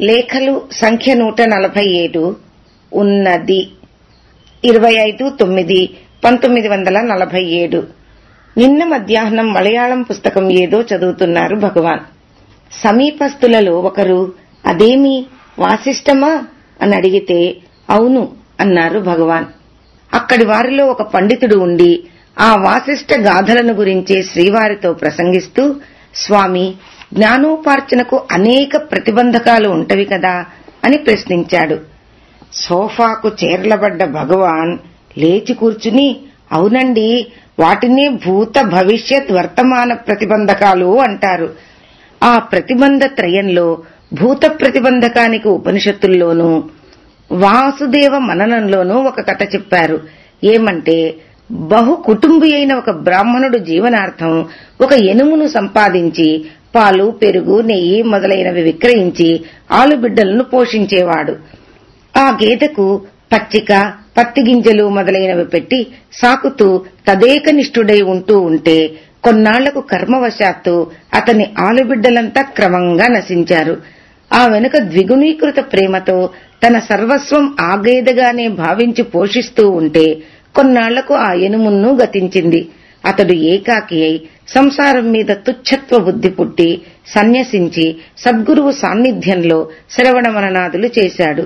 లేఖలు సంఖ్య నూట నలభై ఏడు ఉన్నది. ఇరవై ఐదు తొమ్మిది పంతొమ్మిది వందల నలభై ఏడు. నిన్న మధ్యాహ్నం మలయాళం పుస్తకం ఏదో చదువుతున్నారు భగవాన్. సమీపస్తులలో ఒకరు అదేమి వాసిష్టమా? అని అడిగితే అవును అన్నారు భగవాన్. అక్కడి వారిలో ఒక పండితుడు ఉండి ఆ వాసిష్ట గాథలను గురించే శ్రీవారితో ప్రసంగిస్తూ స్వామి జ్ఞానోపార్జనకు అనేక ప్రతిబంధకాలు ఉంటవి కదా అని ప్రశ్నించాడు. సోఫాకు చేర్లబడ్డ భగవాన్ లేచి కూర్చుని అవునండి వాటినే భూత భవిష్యత్ వర్తమాన ప్రతిబంధకాలు అంటారు. ఆ ప్రతిబంధ త్రయంలో భూత ప్రతిబంధకానికి ఉపనిషత్తుల్లోనూ వాసుదేవ మననంలోనూ ఒక కథ చెప్పారు. ఏమంటే బహు కుటుంబి అయిన ఒక బ్రాహ్మణుడు జీవనార్థం ఒక ఎనుమును సంపాదించి పాలు పెరుగు నెయ్యి మొదలైనవి విక్రయించి ఆలుబిడ్డలను పోషించేవాడు. ఆ గేదెకు పచ్చిక పత్తి గింజలు మొదలైనవి పెట్టి సాకుతూ తదేకనిష్ఠుడై ఉంటూ ఉంటే కొన్నాళ్ళకు కర్మవశాత్తు అతని ఆలుబిడ్డలంతా క్రమంగా నశించారు. ఆ వెనుక ద్విగుణీకృత ప్రేమతో తన సర్వస్వం ఆ భావించి పోషిస్తూ ఉంటే కొన్నాళ్ళకు ఆ ఎనుమున్ను గతించింది. అతడు ఏకాకి అయి సంసారం మీద తుచ్చత్వ బుద్ధి పుట్టి సన్యసించి సద్గురువు సాన్నిధ్యంలో శ్రవణ మననాదులు చేశాడు.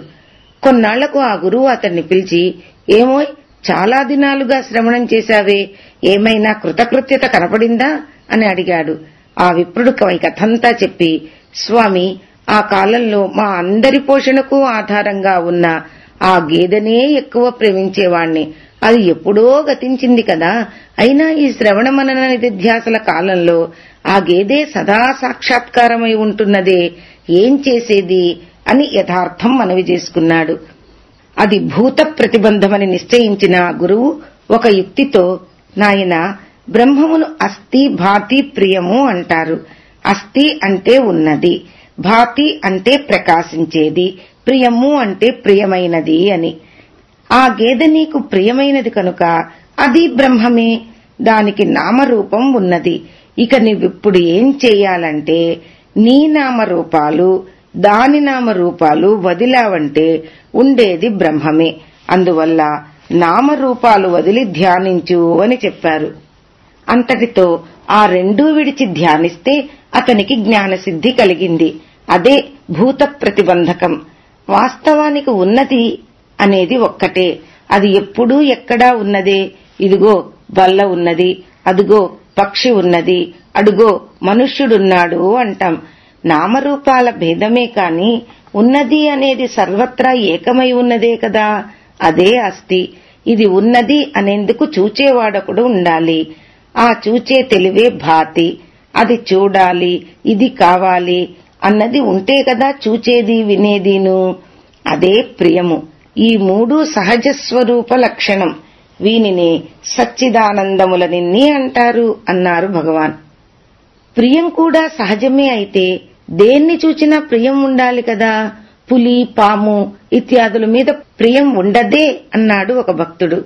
కొన్నాళ్ళకు ఆ గురువు అతన్ని పిలిచి ఏమోయ్ చాలా దినాలుగా శ్రవణం చేశావే ఏమైనా కృతకృత్యత కనపడిందా? అని అడిగాడు. ఆ విప్రుడు కథంతా చెప్పి స్వామి ఆ కాలంలో మా అందరి పోషణకు ఆధారంగా ఉన్న ఆ గేదెనే ఎక్కువ ప్రేమించేవాణ్ణి. అది ఎప్పుడో గతించింది కదా. అయినా ఈ శ్రవణ మనన నిధిధ్యాసల కాలంలో ఆ గేదే సదా సాక్షాత్కారమై ఉంటున్నదే. ఏం చేసేది అని యథార్థం మనవి చేసుకున్నాడు. అది భూత ప్రతిబంధమని నిశ్చయించిన గురువు ఒక యుక్తితో నాయన బ్రహ్మమును అస్థి భాతి ప్రియము అంటారు. అస్థి అంటే ఉన్నది భాతి అంటే ప్రకాశించేది ప్రియము అంటే ప్రియమైనది అని. ఆ గేదె నీకు ప్రియమైనది కనుక అది బ్రహ్మమే. దానికి నామరూపం ఉన్నది. ఇక నీవిప్పుడు ఏం చెయ్యాలంటే నీ నామరూపాలు దాని నామరూపాలు వదిలావంటే ఉండేది బ్రహ్మమే. అందువల్ల నామరూపాలు వదిలి ధ్యానించు అని చెప్పారు. అంతటితో ఆ రెండూ విడిచి ధ్యానిస్తే అతనికి జ్ఞానసిద్ధి కలిగింది. అదే భూత ప్రతిబంధకం. వాస్తవానికి ఉన్నది అనేది ఒక్కటే. అది ఎప్పుడూ ఎక్కడా ఉన్నదే. ఇదిగో బల్ల ఉన్నది. అదుగో పక్షి ఉన్నది. అడుగో మనుష్యుడున్నాడు అంటాం. నామరూపాల భేదమే కాని ఉన్నది అనేది సర్వత్రా ఏకమై ఉన్నదే కదా? అదే అస్థి ఇది ఉన్నది అనేందుకు చూచేవాడొకడు ఉండాలి. ఆ చూచే తెలివే భాతి. అది చూడాలి. ఇది కావాలి. అన్నది ఉంటే కదా చూచేది వినేదీను. అదే ప్రియము. ఈ మూడు సహజ స్వరూప లక్షణం. వీనిని సచ్చిదానందములనిన్ని అంటారు అన్నారు భగవాన్. ప్రియం కూడా సహజమే అయితే దేన్ని చూచినా ప్రియం ఉండాలి కదా? పులి పాము ఇత్యాదుల మీద ప్రియం ఉండదే అన్నాడు ఒక భక్తుడు.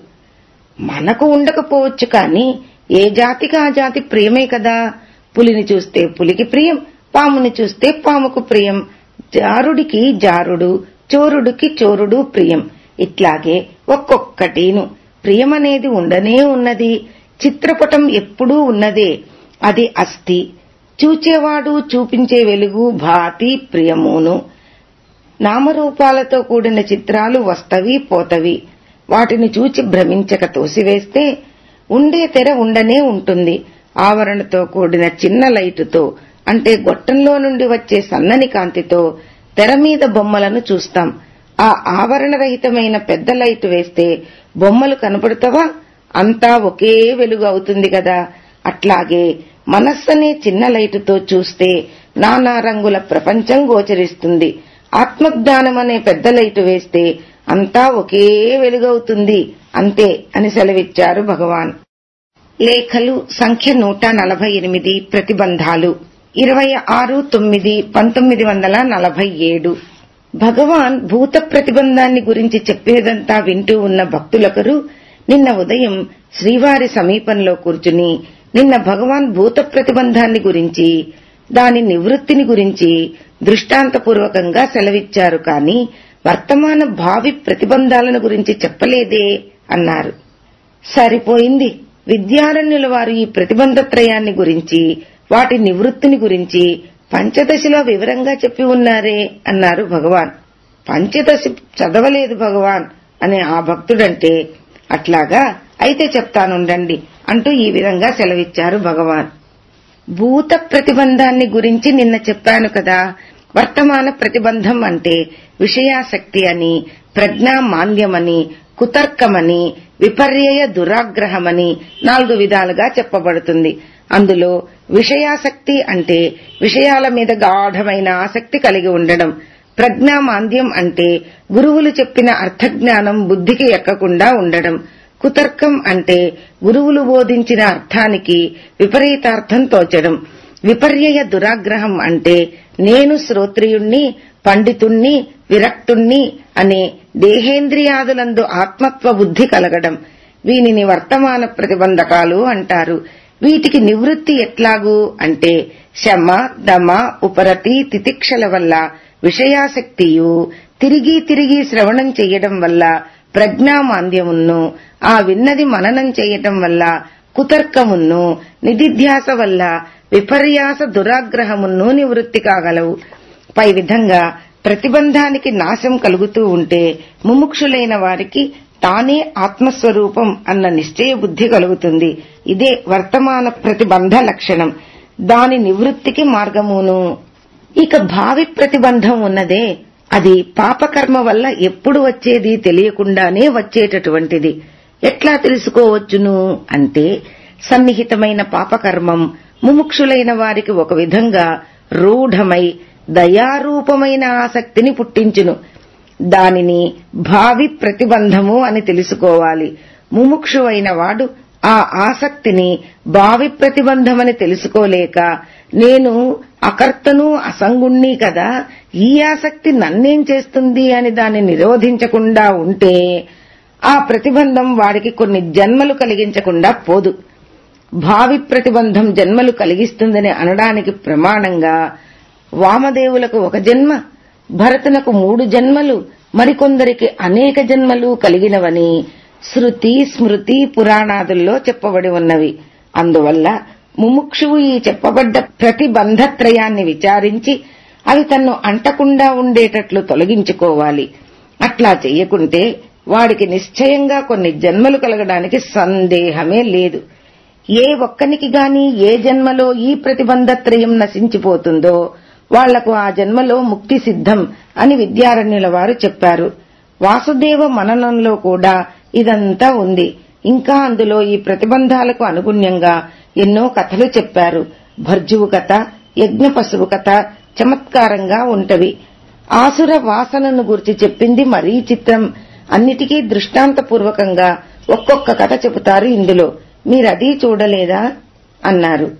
మనకు ఉండకపోవచ్చు కాని ఏ జాతికి ఆ జాతి ప్రియమే కదా? పులిని చూస్తే పులికి ప్రియం పాముని చూస్తే పాముకు ప్రియం. జారుడికి జారుడు చోరుడికి చోరుడు ప్రియం. ఇట్లాగే ఒక్కొక్కటీను ప్రియమనేది ఉండనే ఉన్నది. చిత్రపటం ఎప్పుడూ ఉన్నదే. అది అస్థి. చూచేవాడు చూపించే వెలుగు భాతి ప్రియమును. నామరూపాలతో కూడిన చిత్రాలు వస్తవి పోతవి. వాటిని చూచి భ్రమించక తోసివేస్తే ఉండే తెర ఉండనే ఉంటుంది. ఆవరణతో కూడిన చిన్న లైటుతో అంటే గొట్టంలో నుండి వచ్చే సన్నని కాంతితో తెర మీద బొమ్మలను చూస్తాం. ఆ ఆవరణరహితమైన పెద్ద లైట్ వేస్తే బొమ్మలు కనపడతావా? అంతా ఒకే వెలుగు అవుతుంది కదా. అట్లాగే మనస్సనే చిన్న లైటుతో చూస్తే నానా రంగుల ప్రపంచం గోచరిస్తుంది. ఆత్మజ్ఞానం అనే పెద్ద లైటు వేస్తే అంతా ఒకే వెలుగవుతుంది అంతే అని సెలవిచ్చారు భగవాన్. లేఖలు సంఖ్య నూట నలభై ఎనిమిది ప్రతిబంధాలు. ఇరవై ఆరు తొమ్మిది పంతొమ్మిది వందల నలభై ఏడు. భగవాన్ భూత ప్రతిబంధాన్ని గురించి చెప్పేదంతా వింటూ ఉన్న భక్తులొకరు నిన్న ఉదయం శ్రీవారి సమీపంలో కూర్చుని నిన్న భగవాన్ భూత ప్రతిబంధాన్ని గురించి దాని నివృత్తిని గురించి దృష్టాంతపూర్వకంగా సెలవిచ్చారు కాని వర్తమాన భావి ప్రతిబంధాలను గురించి చెప్పలేదే అన్నారు. సరిపోయింది. విద్యారణ్యుల వారు ఈ ప్రతిబంధత్రయాన్ని గురించి వాటి నివృత్తిని గురించి పంచదశలో వివరంగా చెప్పి ఉన్నారే అన్నారు భగవాన్. పంచదశి చదవలేదు భగవాన్ అనే ఆ భక్తుడంటే అట్లాగా అయితే చెప్తానుండండి అంటూ ఈ విధంగా సెలవిచ్చారు భగవాన్. భూత ప్రతిబంధాన్ని గురించి నిన్న చెప్పాను కదా వర్తమాన ప్రతిబంధం అంటే విషయాసక్తి అని ప్రజ్ఞా మాంద్యమని కుతర్కమని విపర్యయ దురాగ్రహమని నాలుగు విధాలుగా చెప్పబడుతుంది. అందులో విషయాసక్తి అంటే విషయాల మీద గాఢమైన ఆసక్తి కలిగి ఉండడం. ప్రజ్ఞామాంద్యం అంటే గురువులు చెప్పిన అర్థజ్ఞానం బుద్ధికి ఎక్కకుండా ఉండడం. కుతర్కం అంటే గురువులు బోధించిన అర్థానికి విపరీతార్థం తోచడం. విపర్యయ దురాగ్రహం అంటే నేను శ్రోత్రియుణ్ణి పండితుణ్ణి విరక్తుణ్ణి అనే దేహేంద్రియాదులందు ఆత్మత్వ బుద్ధి కలగడం. వీనిని వర్తమాన ప్రతిబంధకాలు అంటారు. వీటికి నివృత్తి ఎట్లాగూ అంటే శమ దమ ఉపరతి తితిక్షల వల్ల విషయాసక్తియు తిరిగి తిరిగి శ్రవణం చెయ్యడం వల్ల ప్రజ్ఞామాంద్యమును ఆ విన్నది మననం చేయటం వల్ల కుతర్కమును నిధిధ్యాస వల్ల విపర్యాస దురాగ్రహమును నివృత్తి కాగలవు. పై విధంగా ప్రతిబంధానికి నాశం కలుగుతూ ఉంటే ముముక్షులైన వారికి తానే ఆత్మస్వరూపం అన్న నిశ్చయ బుద్ధి కలుగుతుంది. ఇదే వర్తమాన ప్రతిబంధ లక్షణం. దాని నివృత్తికి మార్గమును. ఇక భావి ప్రతిబంధం ఉన్నదే. అది పాపకర్మ వల్ల ఎప్పుడు వచ్చేది తెలియకుండానే వచ్చేటటువంటిది. ఎట్లా తెలుసుకోవచ్చును? అంటే సన్నిహితమైన పాపకర్మం. ముముక్షులైన వారికి ఒక విధంగా రూఢమై దయారూపమైన ఆసక్తిని పుట్టించును. దానిని భావి ప్రతిబంధము అని తెలుసుకోవాలి. ముముక్షువైన వాడు ఆ ఆసక్తిని భావి ప్రతిబంధమని తెలుసుకోలేక నేను అకర్తను అసంగుణ్ణి కదా ఈ ఆసక్తి నన్నేం చేస్తుంది అని దాన్ని నిరోధించకుండా ఉంటే ఆ ప్రతిబంధం వాడికి కొన్ని జన్మలు కలిగించకుండా పోదు. భావి ప్రతిబంధం జన్మలు కలిగిస్తుందని అనడానికి ప్రమాణంగా వామదేవులకు ఒక జన్మ భరతునకు మూడు జన్మలు మరికొందరికి అనేక జన్మలు కలిగినవని శృతి స్మృతి పురాణాదుల్లో చెప్పబడి ఉన్నవి. అందువల్ల ముముక్షువు ఈ చెప్పబడ్డ ప్రతిబంధత్రయాన్ని విచారించి అవి తన్ను అంటకుండా ఉండేటట్లు తొలగించుకోవాలి. అట్లా చెయ్యకుంటే వాడికి నిశ్చయంగా కొన్ని జన్మలు కలగడానికి సందేహమే లేదు. ఏ ఒక్కనికి గాని ఏ జన్మలో ఈ ప్రతిబంధత్రయం నశించిపోతుందో వాళ్ళకు ఆ జన్మలో ముక్తి సిద్ధం అని విద్యారణ్యుల వారు చెప్పారు. వాసుదేవ మననంలో కూడా ఇదంతా ఉంది. ఇంకా అందులో ఈ ప్రతిబంధాలకు అనుగుణ్యంగా ఎన్నో కథలు చెప్పారు. భర్జువు కథ యజ్ఞ పశువు కథ చమత్కారంగా ఉంటవి. ఆసుర వాసనను గురించి చెప్పింది మరీ చిత్రం. అన్నిటికీ దృష్టాంతపూర్వకంగా ఒక్కొక్క కథ చెబుతారు ఇందులో. మీరదీ చూడలేదా? అన్నారు.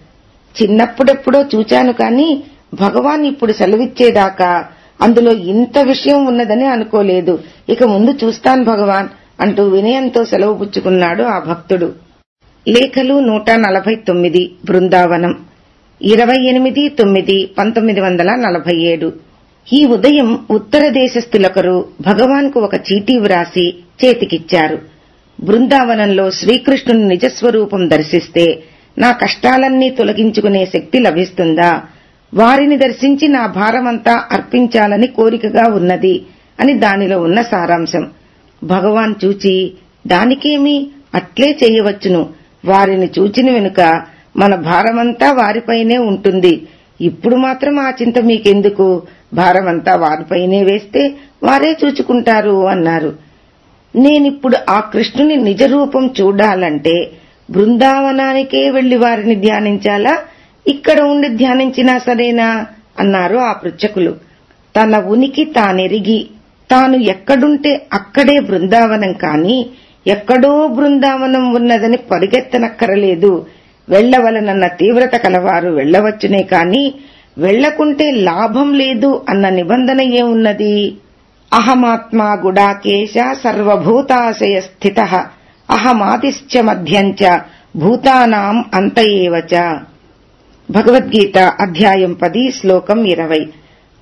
చిన్నప్పుడెప్పుడో చూచాను కాని భగవాన్ ఇప్పుడు సెలవిచ్చేదాకా అందులో ఇంత విషయం ఉన్నదని అనుకోలేదు. ఇక ముందు చూస్తాను భగవాన్ అంటూ వినయంతో సెలవు పుచ్చుకున్నాడు ఆ భక్తుడు. లేఖలు నూట నలభై తొమ్మిది బృందావనం. ఇరవై ఎనిమిది తొమ్మిది పంతొమ్మిది వందల నలభై ఏడు. ఈ ఉదయం ఉత్తర దేశస్థులొకరు భగవాన్కు ఒక చీటీ వ్రాసి చేతికిచ్చారు. బృందావనంలో శ్రీకృష్ణుని నిజస్వరూపం దర్శిస్తే నా కష్టాలన్నీ తొలగించుకునే శక్తి లభిస్తుందా? వారిని దర్శించి నా భారమంతా అర్పించాలని కోరికగా ఉన్నది అని దానిలో ఉన్న సారాంశం. భగవాన్ చూచి దానికేమి అట్లే చేయవచ్చును. వారిని చూచిన వెనుక మన భారమంతా వారిపైనే ఉంటుంది. ఇప్పుడు మాత్రం ఆ చింత మీకెందుకు? భారమంతా వారిపైనే వేస్తే వారే చూచుకుంటారు అన్నారు. నేనిప్పుడు ఆ కృష్ణుని నిజరూపం చూడాలంటే బృందావనానికే వెళ్ళి వారిని ధ్యానించాలా? ఇక్కడ ఉండి ధ్యానించినా సరేనా? అన్నారు ఆ పృచ్చకులు తన ఉనికి తానెరిగి తాను ఎక్కడుంటే అక్కడే బృందావనం కాని ఎక్కడో బృందావనం ఉన్నదని పరిగెత్తనక్కరలేదు. వెళ్ళవలనన్న తీవ్రత కలవారు వెళ్ళవచ్చునే కాని వెళ్ళకుంటే లాభం లేదు అన్న నిబంధన ఏమున్నది? అహమాత్మా గుడాకేశ సర్వభూతాశయ స్థిత అహమాదిశ్చ మధ్యంచ భూతానాం అంత ఏవచ భగవద్గీత అధ్యాయం పది శ్లోకం ఇరవై।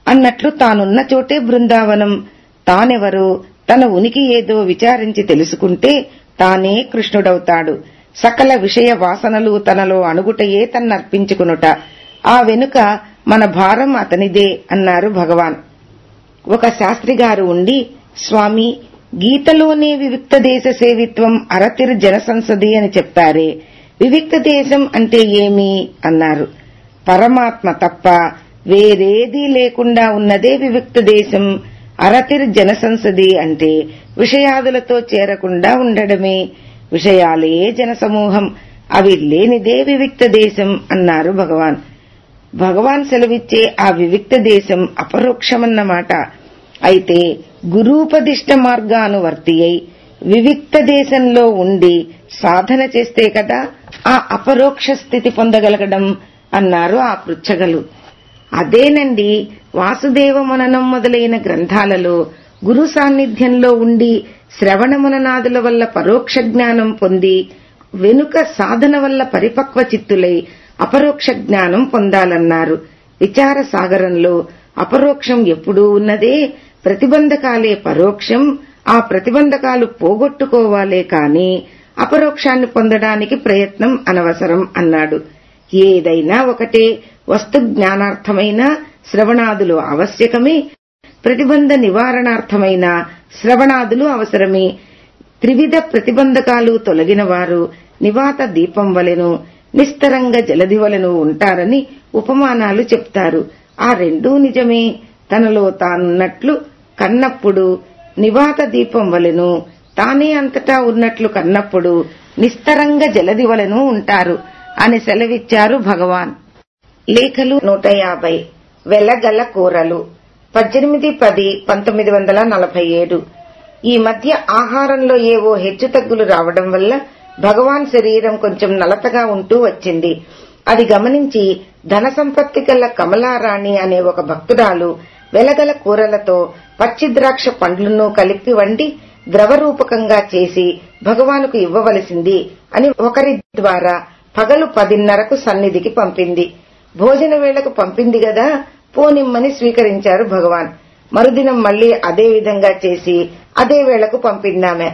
అన్నట్లు తానున్న చోటే బృందావనం। తానెవరో తన ఉనికి ఏదో విచారించి తెలుసుకుంటే తానే కృష్ణుడవుతాడు। సకల విషయ వాసనలు తనలో అణుగుటయే తన్నర్పించుకునుట। ఆ వెనుక మన భారం అతనిదే అన్నారు భగవాన్। ఒక శాస్త్రిగారు ఉండి స్వామి గీతలోనే వివిక్త దేశ సేవిత్వం అరతిరు జనసంసది అని చెప్పారే. వివిక్త దేశం అంటే ఏమి అన్నారు. పరమాత్మ తప్ప వేరేదీ లేకుండా ఉన్నదే వివిక్త దేశం. అరతిర్ జనసంసది అంటే విషయాదులతో చేరకుండా ఉండడమే. విషయాలే జనసమూహం అవి లేనిదే వివిక్త దేశం అన్నారు భగవాన్. భగవాన్ సెలవిచ్చే ఆ వివిక్త దేశం అపరోక్షమన్నమాట. అయితే గురూపదిష్ట మార్గానువర్తి అయి వివిక్త దేశంలో ఉండి సాధన చేస్తే కదా ఆ అపరోక్ష స్థితి పొందగలగడం అన్నారు ఆ పృచ్ఛగలు అదేనండి వాసుదేవ మననం మొదలైన గ్రంథాలలో గురు సాన్నిధ్యంలో ఉండి శ్రవణ మననాదుల వల్ల పరోక్ష జ్ఞానం పొంది వెనుక సాధన వల్ల పరిపక్వ చిత్తులై అపరోక్ష జ్ఞానం పొందాలన్నారు. విచార సాగరంలో అపరోక్షం ఎప్పుడూ ఉన్నదే ప్రతిబంధకాలే పరోక్షం ఆ ప్రతిబంధకాలు పోగొట్టుకోవాలే కాని అపరోక్షాన్ని పొందడానికి ప్రయత్నం అనవసరం అన్నాడు. ఏదైనా ఒకటే వస్తు జ్ఞానార్థమైన శ్రవణాదులు ఆవశ్యకమే ప్రతిబంధ నివారణార్థమైన శ్రవణాదులు అవసరమే. త్రివిధ ప్రతిబంధకాలు తొలగిన వారు నివాత దీపం వలెను నిస్తరంగ జలధివలను ఉంటారని ఉపమానాలు చెప్తారు. ఆ రెండూ నిజమే. తనలో తానున్నట్లు కన్నప్పుడు నివాత దీపం వలెను తానే అంతటా ఉన్నట్లు కన్నప్పుడు నిస్తరంగ జలదివలను వలెను ఉంటారు అని సెలవిచ్చారు భగవాన్. లేఖలు నూట యాభై. వెలగల కూరలు. పద్దెనిమిది పది పంతొమ్మిది వందల నలభై ఏడు. ఈ మధ్య ఆహారంలో ఏవో హెచ్చుతగ్గులు రావడం వల్ల భగవాన్ శరీరం కొంచెం నలతగా ఉంటూ వచ్చింది. అది గమనించి ధన సంపత్తి గల కమలారాణి అనే ఒక భక్తురాలు వెలగల కూరలతో పచ్చి ద్రాక్ష పండ్లను కలిపి వండి ద్రవరూపకంగా చేసి భగవానుకు ఇవ్వవలసింది అని ఒకరి ద్వారా పగలు పదిన్నరకు సన్నిధికి పంపింది. భోజన వేళకు పంపింది గదా పోనిమ్మని స్వీకరించారు భగవాన్. మరుదినం మళ్ళీ అదే విధంగా చేసి అదే వేళకు పంపిందామె.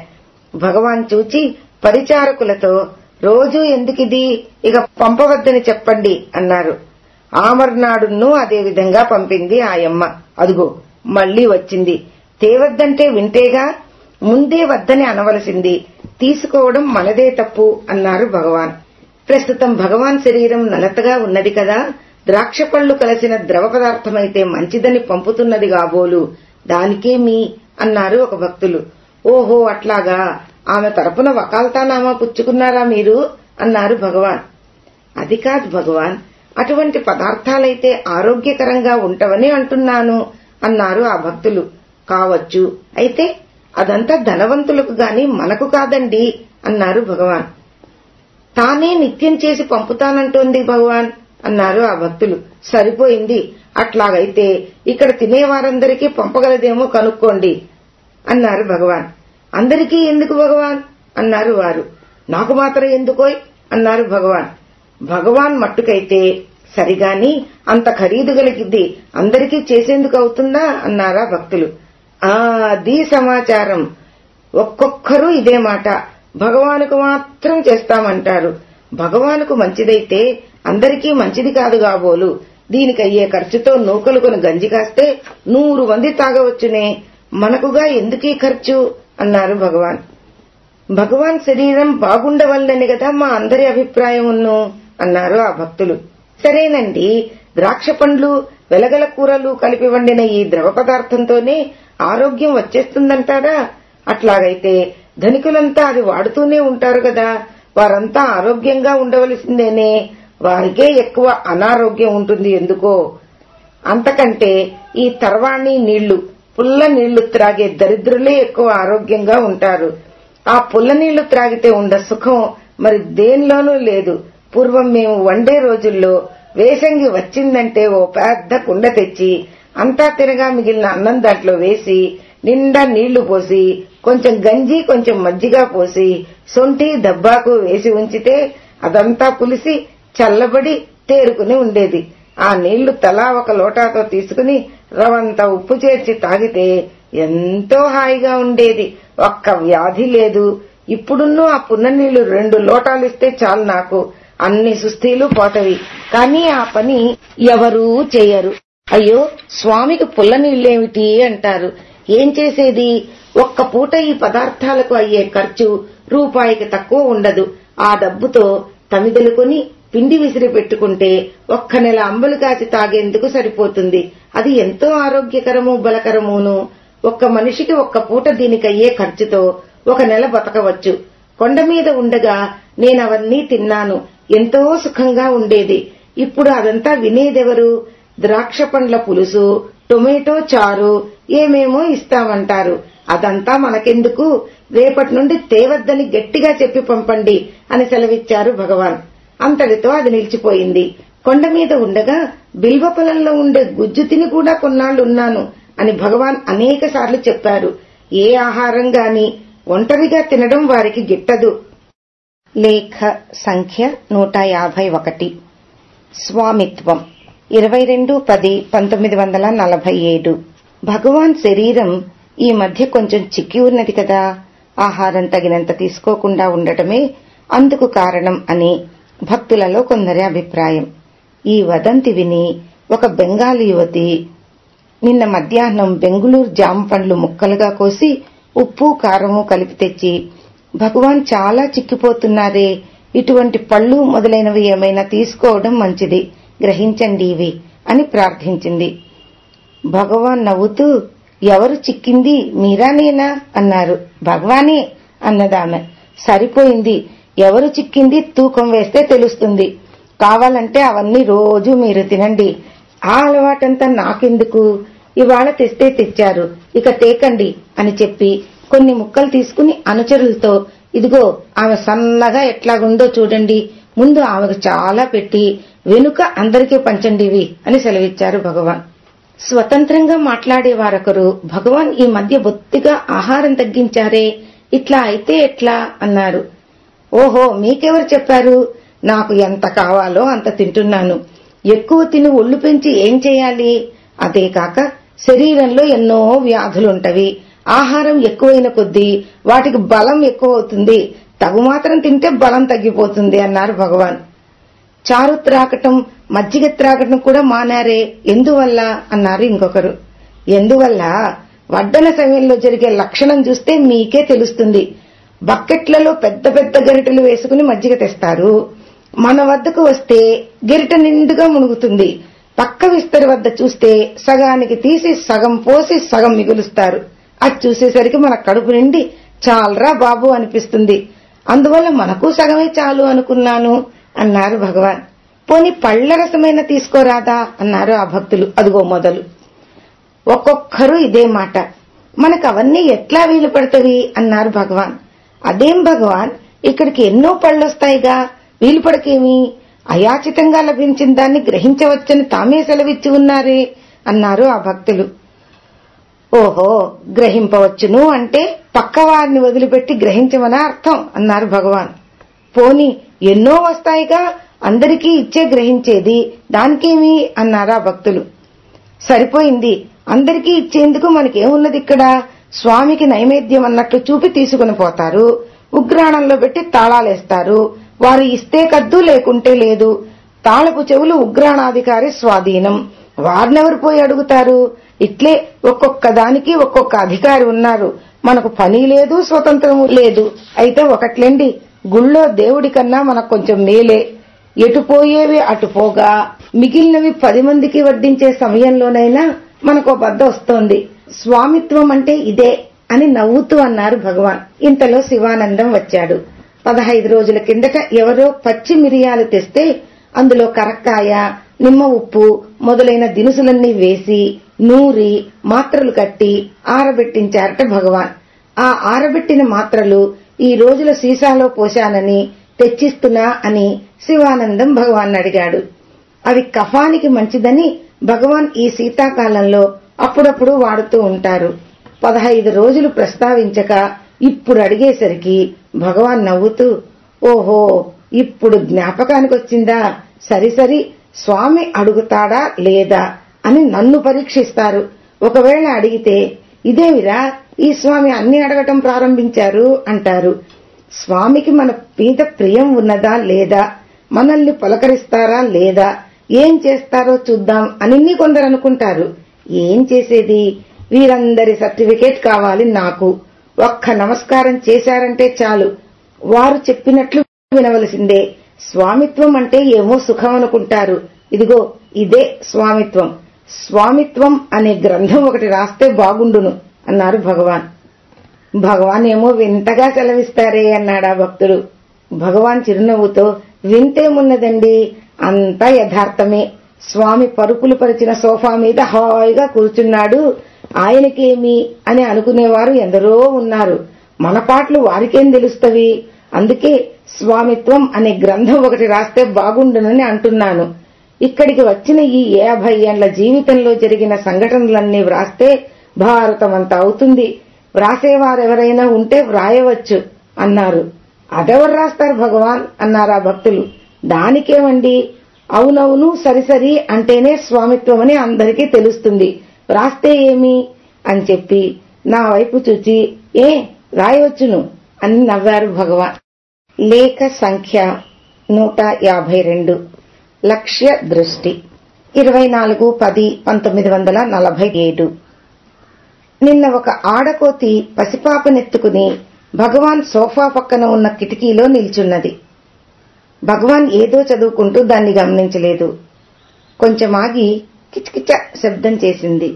భగవాన్ చూచి పరిచారకులతో రోజూ ఎందుకిది? ఇక పంపవద్దని చెప్పండి అన్నారు. ఆమర్నాడును అదేవిధంగా పంపింది ఆయమ్మ. అదుగో మళ్ళీ వచ్చింది. తేవద్దంటే వింటేగా? ముందే వద్దని అనవలసింది. తీసుకోవడం మనదే తప్పు అన్నారు భగవాన్. ప్రస్తుతం భగవాన్ శరీరం నలతగా ఉన్నది కదా? ద్రాక్ష పళ్ళు కలిసిన ద్రవ పదార్థమైతే మంచిదని పంపుతున్నది కాబోలు. దానికే మీ అన్నారు ఒక భక్తులు. ఓహో అట్లాగా. ఆమె తరపున వకాల్తానామా పుచ్చుకున్నారా మీరు? అన్నారు భగవాన్. అది కాదు భగవాన్ అటువంటి పదార్థాలైతే ఆరోగ్యకరంగా ఉంటవని అంటున్నాను అన్నారు ఆ భక్తులు. కావచ్చు. అయితే అదంతా ధనవంతులకు గాని మనకు కాదండి అన్నారు భగవాన్. తానే నిత్యం చేసి పంపుతానంటోంది భగవాన్ అన్నారు ఆ భక్తులు. సరిపోయింది. అట్లాగైతే ఇక్కడ తినేవారందరికీ పంపగలదేమో కనుక్కోండి అన్నారు భగవాన్. అందరికీ ఎందుకు భగవాన్? అన్నారు వారు. నాకు మాత్రం ఎందుకోయ్? అన్నారు భగవాన్. భగవాన్ మట్టుకైతే సరిగాని అంత ఖరీదు గలిగింది అందరికీ చేసేందుకు అవుతుందా? అన్నారా భక్తులు. ఆది అది సమాచారం. ఒక్కొక్కరు ఇదే మాట. భగవానుకు మాత్రం చేస్తామంటారు. భగవానుకు మంచిదైతే అందరికీ మంచిది కాదు కాబోలు. దీనికయ్యే ఖర్చుతో నూకలు కొని గంజి కాస్తే నూరు మంది తాగవచ్చునే. మనకుగా ఎందుకీ ఖర్చు? అన్నారు భగవాన్. భగవాన్ శరీరం బాగుండవల్లని కదా మా అందరి అభిప్రాయమును అన్నారు ఆ భక్తులు. సరేనండి ద్రాక్ష పండ్లు వెలగల కూరలు కలిపి వండిన ఈ ద్రవ పదార్థంతోనే ఆరోగ్యం వచ్చేస్తుందంటారా అట్లాగైతే ధనికులంతా అది వాడుతూనే ఉంటారు కదా వారంతా ఆరోగ్యంగా ఉండవలసిందేనే వారికే ఎక్కువ అనారోగ్యం ఉంటుంది ఎందుకో? అంతకంటే ఈ తర్వాణి నీళ్ళు పుల్ల నీళ్ళు త్రాగే దరిద్రులే ఎక్కువ ఆరోగ్యంగా ఉంటారు. ఆ పుల్ల నీళ్ళు త్రాగితే ఉండ సుఖం మరి దేనిలోనూ లేదు. పూర్వం మేము వండే రోజుల్లో వేసంగి వచ్చిందంటే ఓ పెద్ద కుండ తెచ్చి అంతా తినగా మిగిలిన అన్నం దాంట్లో వేసి నిండా నీళ్ళు పోసి కొంచెం గంజి కొంచెం మజ్జిగ పోసి సొంటి దబ్బాకు వేసి ఉంచితే అదంతా పులిసి చల్లబడి తేరుకుని ఉండేది. ఆ నీళ్ళు తలా ఒక లోటాతో తీసుకుని రవంత ఉప్పు చేర్చి తాగితే ఎంతో హాయిగా ఉండేది. ఒక్క వ్యాధి లేదు. ఇప్పుడున్నూ ఆ పున్ననీళ్ళు రెండు లోటాలిస్తే చాలు నాకు. అన్ని సుస్థీలు పోతవి. కానీ ఆ పని ఎవరూ చేయరు. అయ్యో స్వామికి పుల్ల నీళ్ళేమిటి అంటారు. ఏం చేసేది? ఒక్క పూట ఈ పదార్థాలకు అయ్యే ఖర్చు రూపాయికి తక్కువ ఉండదు. ఆ డబ్బుతో తమిదలుకొని పిండి విసిరి పెట్టుకుంటే ఒక్క నెల అంబలు కాచి తాగేందుకు సరిపోతుంది. అది ఎంతో ఆరోగ్యకరము బలకరమును. ఒక్క మనిషికి ఒక్క పూట దీనికయ్యే ఖర్చుతో ఒక నెల బతకవచ్చు. కొండ మీద ఉండగా నేనవన్నీ తిన్నాను. ఎంతో సుఖంగా ఉండేది. ఇప్పుడు అదంతా వినేదెవరు? ద్రాక్ష పండ్ల పులుసు టొమాటో చారు ఏమేమో ఇస్తామంటారు. అదంతా మనకెందుకు? రేపటి నుండి తేవద్దని గట్టిగా చెప్పి పంపండి అని సెలవిచ్చారు భగవాన్. అంతటితో అది నిలిచిపోయింది. కొండ మీద ఉండగా బిల్వ పొలంలో ఉండే గుజ్జు తిని కూడా కొన్నాళ్ళున్నాను అని భగవాన్ అనేక సార్లు చెప్పారు ఏ ఆహారం గాని ఒంటరిగా తినడం వారికి గిట్టదు. లేఖ సంఖ్య నూట యాభై ఒకటి. స్వామిత్వం. ఇరవై రెండు పది పంతొమ్మిది వందల నలభై ఏడు. భగవాన్ శరీరం ఈ మధ్య కొంచెం చిక్కి ఉన్నది కదా. ఆహారం తగినంత తీసుకోకుండా ఉండటమే అందుకు కారణం అని భక్తులలో కొందరి అభిప్రాయం. ఈ వదంతి విని ఒక బెంగాలీ యువతి నిన్న మధ్యాహ్నం బెంగుళూరు జామ పండ్లు ముక్కలుగా కోసి ఉప్పు కారము కలిపి తెచ్చి భగవాన్ చాలా చిక్కిపోతున్నారే ఇటువంటి పళ్ళు మొదలైనవి ఏమైనా తీసుకోవడం మంచిది గ్రహించండి ఇవి అని ప్రార్థించింది. భగవాన్ నవ్వుతూ ఎవరు చిక్కింది మీరా నేనా? అన్నారు. భగవానే అన్నదామె. సరిపోయింది ఎవరు చిక్కింది తూకం వేస్తే తెలుస్తుంది. కావాలంటే అవన్నీ రోజు మీరు తినండి. ఆ అలవాటంతా నాకెందుకు? ఇవాళ తెస్తే తెచ్చారు. ఇక తేకండి అని చెప్పి కొన్ని ముక్కలు తీసుకుని అనుచరులతో ఇదిగో ఆమె సన్నగా ఎట్లాగుందో చూడండి. ముందు ఆమెకు చాలా పెట్టి వెనుక అందరికీ పంచండివి అని సెలవిచ్చారు భగవాన్. స్వతంత్రంగా మాట్లాడేవారొకరు భగవాన్ ఈ మధ్య బొత్తిగా ఆహారం తగ్గించారే. ఇట్లా అయితే ఎట్లా? అన్నారు. ఓహో మీకెవరు చెప్పారు? నాకు ఎంత కావాలో అంత తింటున్నాను. ఎక్కువ తిని ఒళ్ళు పెంచి ఏం చేయాలి? అదేకాక శరీరంలో ఎన్నో వ్యాధులుంటవి. ఆహారం ఎక్కువైన కొద్దీ వాటికి బలం ఎక్కువ అవుతుంది తగు మాత్రం తింటే బలం తగ్గిపోతుంది అన్నారు భగవాన్. చారు త్రాకటం మజ్జిగ త్రాకటం కూడా మానారే. ఎందువల్ల? అన్నారు ఇంకొకరు. ఎందువల్ల? వడ్డన సమయంలో జరిగే లక్షణం చూస్తే మీకే తెలుస్తుంది. బకెట్లలో పెద్ద పెద్ద గరిటెలు వేసుకుని మజ్జిగ తెస్తారు. మన వద్దకు వస్తే గరిట నిండుగా మునుగుతుంది. పక్క విస్తరి వద్ద చూస్తే సగానికి తీసి సగం పోసి సగం మిగులుస్తారు. అది చూసేసరికి మన కడుపు నిండి చాలరా బాబు అనిపిస్తుంది. అందువల్ల మనకు సగమే చాలు అనుకున్నాను అన్నారు భగవాన్. పోని పళ్ళ రసమైన తీసుకోరాదా అన్నారు ఆ భక్తులు. అదిగో మొదలు. ఒక్కొక్కరు ఇదే మాట. మనకు అవన్నీ ఎట్లా వీలు పడతవి అన్నారు భగవాన్. అదేం భగవాన్? ఇక్కడికి ఎన్నో పళ్ళొస్తాయిగా. వీలు పడకేమి అయాచితంగా లభించిన దాన్ని గ్రహించవచ్చని తామే సెలవిచ్చి ఉన్నారే అన్నారు ఆ భక్తులు. ఓహో గ్రహింపవచ్చును అంటే పక్కవారిని వదిలిపెట్టి గ్రహించమని అర్థం అన్నారు భగవాన్. పోని ఎన్నో వస్తాయిగా అందరికీ ఇచ్చే గ్రహించేది దానికేమి అన్నారా భక్తులు. సరిపోయింది. అందరికీ ఇచ్చేందుకు మనకేమున్నది ఇక్కడ? స్వామికి నైవేద్యం అన్నట్లు చూపి తీసుకుని పోతారు. ఉగ్రాణంలో పెట్టి తాళాలేస్తారు. వారు ఇస్తే కద్దు లేకుంటే లేదు. తాళపు చెవులు ఉగ్రాణాధికారి స్వాధీనం. వారినెవరు పోయి అడుగుతారు? ఇట్లే ఒక్కొక్క దానికి ఒక్కొక్క అధికారి ఉన్నారు. మనకు పని లేదు స్వతంత్రము లేదు. అయితే ఒకట్లేండి గుళ్ళో దేవుడి కన్నా మనకు కొంచెం మేలే. ఎటు పోయేవి అటు పోగా. మిగిలినవి పది మందికి వడ్డించే సమయంలోనైనా మనకు బద్ద వస్తోంది. స్వామిత్వం అంటే ఇదే అని నవ్వుతూ అన్నారు భగవాన్. ఇంతలో శివానందం వచ్చాడు. పదహైదు రోజుల కిందట ఎవరో పచ్చి మిరియాలు తెస్తే అందులో కరక్కాయ నిమ్మ ఉప్పు మొదలైన దినుసులన్నీ వేసి నూరి మాత్రలు కట్టి ఆరబెట్టించారట భగవాన్. ఆ ఆరబెట్టిన మాత్రలు ఈ రోజుల సీసాలో పోశానని తెచ్చిస్తున్నా అని శివానందం భగవాన్ అడిగాడు. అవి కఫానికి మంచిదని భగవాన్ ఈ శీతాకాలంలో అప్పుడప్పుడు వాడుతూ ఉంటారు. పదహైదు రోజులు ప్రస్తావించక ఇప్పుడు అడిగేసరికి భగవాన్ నవ్వుతూ ఓహో ఇప్పుడు జ్ఞాపకానికి వచ్చిందా సరి సరి స్వామి అడుగుతాడా లేదా అని నన్ను పరీక్షిస్తారు. ఒకవేళ అడిగితే ఇదేమిరా? ఈ స్వామి అన్ని అడగటం ప్రారంభించారు అంటారు. స్వామికి మన మీద ప్రియం ఉన్నదా లేదా? మనల్ని పలకరిస్తారా లేదా? ఏం చేస్తారో చూద్దాం అని కొందరు అనుకుంటారు. ఏం చేసేది? వీరందరి సర్టిఫికేట్ కావాలి నాకు. ఒక్క నమస్కారం చేశారంటే చాలు. వారు చెప్పినట్లు వినవలసిందే. స్వామిత్వం అంటే ఏమో సుఖం అనుకుంటారు. ఇదిగో ఇదే స్వామిత్వం. స్వామిత్వం అనే గ్రంథం ఒకటి రాస్తే బాగుండును అన్నారు భగవాన్. భగవాన్ ఏమో వింతగా సెలవిస్తారే అన్నాడా భక్తుడు. భగవాన్ చిరునవ్వుతో వింతేమున్నదండి అంతా యథార్థమే. స్వామి పరుపులు పరిచిన సోఫా మీద హాయిగా కూర్చున్నాడు. ఆయనకేమి అని అనుకునేవారు ఎందరో ఉన్నారు. మన పాటలు వారికేం తెలుస్తవి? అందుకే స్వామిత్వం అనే గ్రంథం ఒకటి రాస్తే బాగుండునని అంటున్నాను. ఇక్కడికి వచ్చిన ఈ యాభై ఏండ్ల జీవితంలో జరిగిన సంఘటనలన్నీ వ్రాస్తే భారతమంతా అవుతుంది. వ్రాసేవారెవరైనా ఉంటే వ్రాయవచ్చు అన్నారు. అదెవరు రాస్తారు భగవాన్? అన్నారా భక్తులు. దానికేమండి? అవునవును సరిసరి అంటేనే స్వామిత్వం అని అందరికీ తెలుస్తుంది. వ్రాస్తే ఏమి? అని చెప్పి నా వైపు చూచి ఏ రాయవచ్చును అని నవ్వారు భగవాన్. లేఖ సంఖ్య నూట యాభై రెండు. లక్ష్య దృష్టి. ఇరవై నాలుగు పది పంతొమ్మిది వందల నలభై ఏడు. నిన్న ఒక ఆడకోతి పసిపాపనెత్తుకుని భగవాన్ సోఫా పక్కన ఉన్న కిటికీలో నిల్చున్నది. భగవాన్ ఏదో చదువుకుంటూ దాన్ని గమనించలేదు. కొంచెం ఆగి కిచకిచ శబ్దం చేసింది.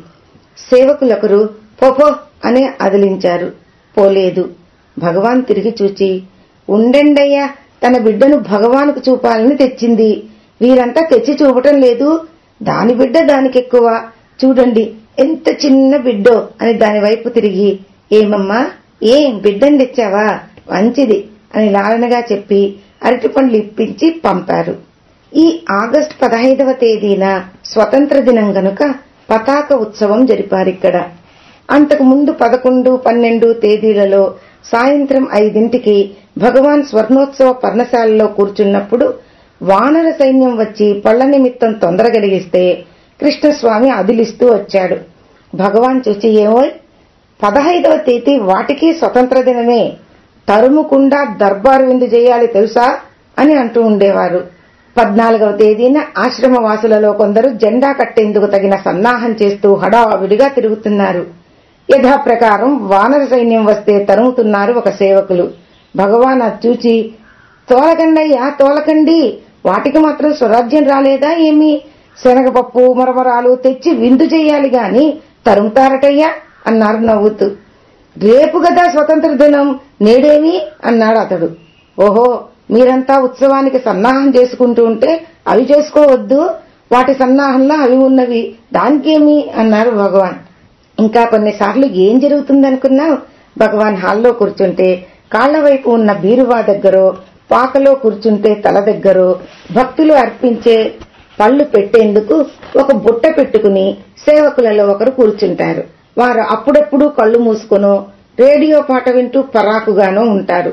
సేవకులొకరు పోపో అనే అదిలించారు. పోలేదు. భగవాన్ తిరిగి చూచి ఉండండయ్యా తన బిడ్డను భగవానుకు చూపాలని తెచ్చింది. వీరంతా తెచ్చి చూపటం లేదు. దాని బిడ్డ దానికెక్కువ. చూడండి ఎంత చిన్న బిడ్డో అని దాని వైపు తిరిగి ఏమమ్మా ఏం బిడ్డని తెచ్చావా? మంచిది అని లాలనగా చెప్పి అరటిపండ్లు ఇప్పించి పంపారు. ఈ ఆగస్టు పదహైదవ తేదీన స్వతంత్ర దినం గనుక పతాక ఉత్సవం జరిపారిక్కడ అంతకు ముందు పదకొండు పన్నెండు తేదీలలో సాయంత్రం ఐదింటికి భగవాన్ స్వర్ణోత్సవ పర్ణశాలలో కూర్చున్నప్పుడు వానర సైన్యం వచ్చి పళ్ళ నిమిత్తం తొందరగలిగిస్తే కృష్ణస్వామి అదిలిస్తూ వచ్చాడు. భగవాన్ చూచి ఏమోయ్ పదహైదవ తేదీ వాటికి స్వతంత్ర దినమే. తరుముకుండా దర్బారు విందు చేయాలి తెలుసా అని అంటూ ఉండేవారు. పద్నాలుగవ తేదీన ఆశ్రమ వాసులలో కొందరు జెండా కట్టేందుకు తగిన సన్నాహం చేస్తూ హడావిడిగా తిరుగుతున్నారు. యథాప్రకారం వానర సైన్యం వస్తే తరుముతున్నారు ఒక సేవకులు. భగవాన్ అది చూచి తోలకండయ్యా తోలకండి. వాటికి మాత్రం స్వరాజ్యం రాలేదా ఏమి? శనగపప్పు మరమరాలు తెచ్చి విందు చేయాలి గాని తరుముతారటయ్యా అన్నారు నవ్వుతూ. రేపు గదా స్వతంత్ర దినం. నేడేమి అన్నాడు అతడు. ఓహో మీరంతా ఉత్సవానికి సన్నాహం చేసుకుంటూ ఉంటే అవి చేసుకోవద్దు. వాటి సన్నాహంలో అవి ఉన్నవి. దానికేమి? అన్నారు భగవాన్. ఇంకా కొన్నిసార్లు ఏం జరుగుతుందనుకున్నావు? భగవాన్ హాల్లో కూర్చుంటే కాళ్ళ వైపు ఉన్న బీరువా దగ్గరో పాకలో కూర్చుంటే తల దగ్గరో భక్తులు అర్పించే పళ్ళు పెట్టేందుకు ఒక బుట్ట పెట్టుకుని సేవకులలో ఒకరు కూర్చుంటారు. వారు అప్పుడప్పుడు కళ్ళు మూసుకునో రేడియో పాట వింటూ పరాకుగానో ఉంటారు.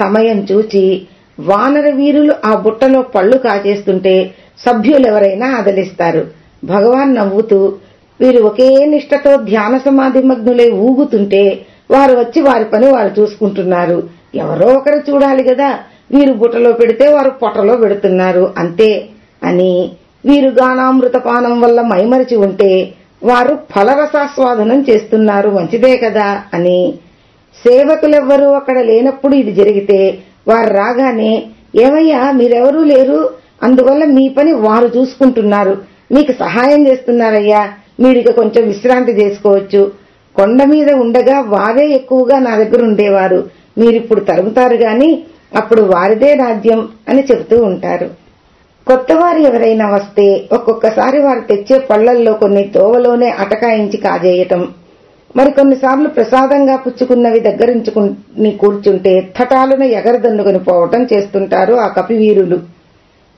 సమయం చూచి వానర వీరులు ఆ బుట్టలో పళ్ళు కాజేస్తుంటే సభ్యులెవరైనా అదలిస్తారు భగవాన్ నవ్వుతూ వీరు ఒకే నిష్టతో ధ్యాన సమాధి మగ్నులై ఊగుతుంటే వారు వచ్చి వారి పని వారు చూసుకుంటున్నారు. ఎవరో ఒకరు చూడాలి కదా వీరు బుట్టలో పెడితే వారు పొట్టలో పెడుతున్నారు అంతే. అని వీరు గానామృతపానం వల్ల మైమరిచి ఉంటే వారు ఫలరసాస్వాదనం చేస్తున్నారు మంచిదే కదా అని. సేవకులెవ్వరూ అక్కడ లేనప్పుడు ఇది జరిగితే వారు రాగానే ఏమయ్యా మీరెవరూ లేరు. అందువల్ల మీ పని వారు చూసుకుంటున్నారు. మీకు సహాయం చేస్తున్నారయ్యా. మీరిక కొంచెం విశ్రాంతి చేసుకోవచ్చు. కొండ మీద ఉండగా వారే ఎక్కువగా నా దగ్గర ఉండేవారు. మీరిప్పుడు తరుగుతారు గాని అప్పుడు వారిదే రాజ్యం అని చెబుతూ ఉంటారు. కొత్తవారు ఎవరైనా వస్తే ఒక్కొక్కసారి వారు తెచ్చే పళ్ళల్లో కొన్ని తోవలోనే అటకాయించి కాజేయటం. మరికొన్నిసార్లు ప్రసాదంగా పుచ్చుకున్నవి దగ్గరించుకుని కూర్చుంటే తటాలను ఎగరదన్నుకుని పోవటం చేస్తుంటారు ఆ కపివీరులు.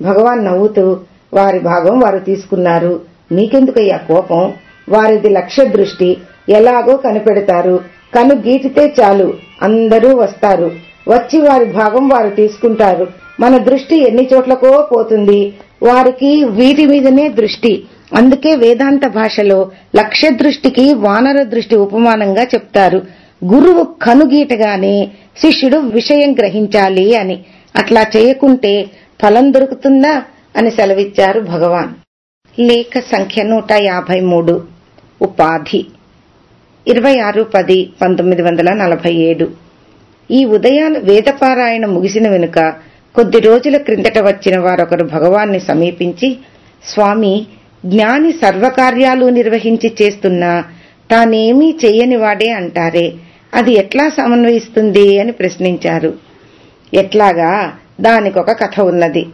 భగవాన్ నవ్వుతూ వారి భాగం వారు తీసుకున్నారు. నీకెందుకయ్యా కోపం? వారిది లక్ష్య దృష్టి ఎలాగో కనిపెడతారు. కను గీచితే చాలు. అందరూ వస్తారు. వచ్చి వారి భాగం వారు తీసుకుంటారు. మన దృష్టి ఎన్ని చోట్లకో పోతుంది. వారికి వీటి మీదనే దృష్టి. అందుకే వేదాంత భాషలో లక్ష్య దృష్టికి వానర దృష్టి ఉపమానంగా చెప్తారు. గురువు కనుగీటగానే శిష్యుడు విషయం గ్రహించాలి అని. అట్లా చేయకుంటే ఫలం దొరుకుతుందా అని సెలవిచ్చారు భగవాన్. లేఖ సంఖ్య నూట యాభై మూడు. ఉపాధి. ఇరవై ఆరు పది పంతొమ్మిది వందల నలభై ఏడు. ఈ ఉదయాన వేదపారాయణ ముగిసిన వెనుక కొద్ది రోజుల క్రిందట వచ్చిన వారొకరు భగవాన్ని సమీపించి స్వామి జ్ఞాని సర్వకార్యాలు నిర్వహించి చేస్తున్నా తానేమీ చెయ్యని వాడే అంటారే అది ఎట్లా సమన్వయిస్తుంది? అని ప్రశ్నించారు. ఎట్లాగా? దానికొక కథ ఉన్నది.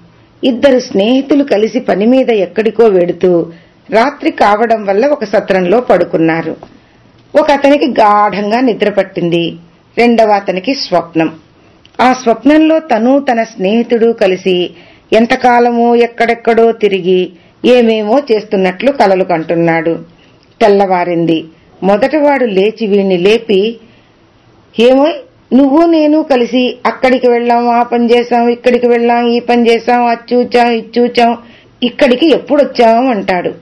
ఇద్దరు స్నేహితులు కలిసి పని మీద ఎక్కడికో వెడుతూ రాత్రి కావడం వల్ల ఒక సత్రంలో పడుకున్నారు. ఒక అతనికి గాఢంగా నిద్ర పట్టింది రెండవ అతనికి స్వప్నం. ఆ స్వప్నంలో తను తన స్నేహితుడు కలిసి ఎంతకాలమో ఎక్కడెక్కడో తిరిగి ఏమేమో చేస్తున్నట్లు కలలు కంటున్నాడు. తెల్లవారింది. మొదటవాడు లేచి వీణ్ణి లేపి ఏమో నువ్వు నేను కలిసి అక్కడికి వెళ్ళాం ఆ పని చేశాం ఇక్కడికి వెళ్ళాం ఈ పని చేశాం అది చూచాం ఇది చూచాం ఇక్కడికి ఎప్పుడొచ్చాం అంటాడు.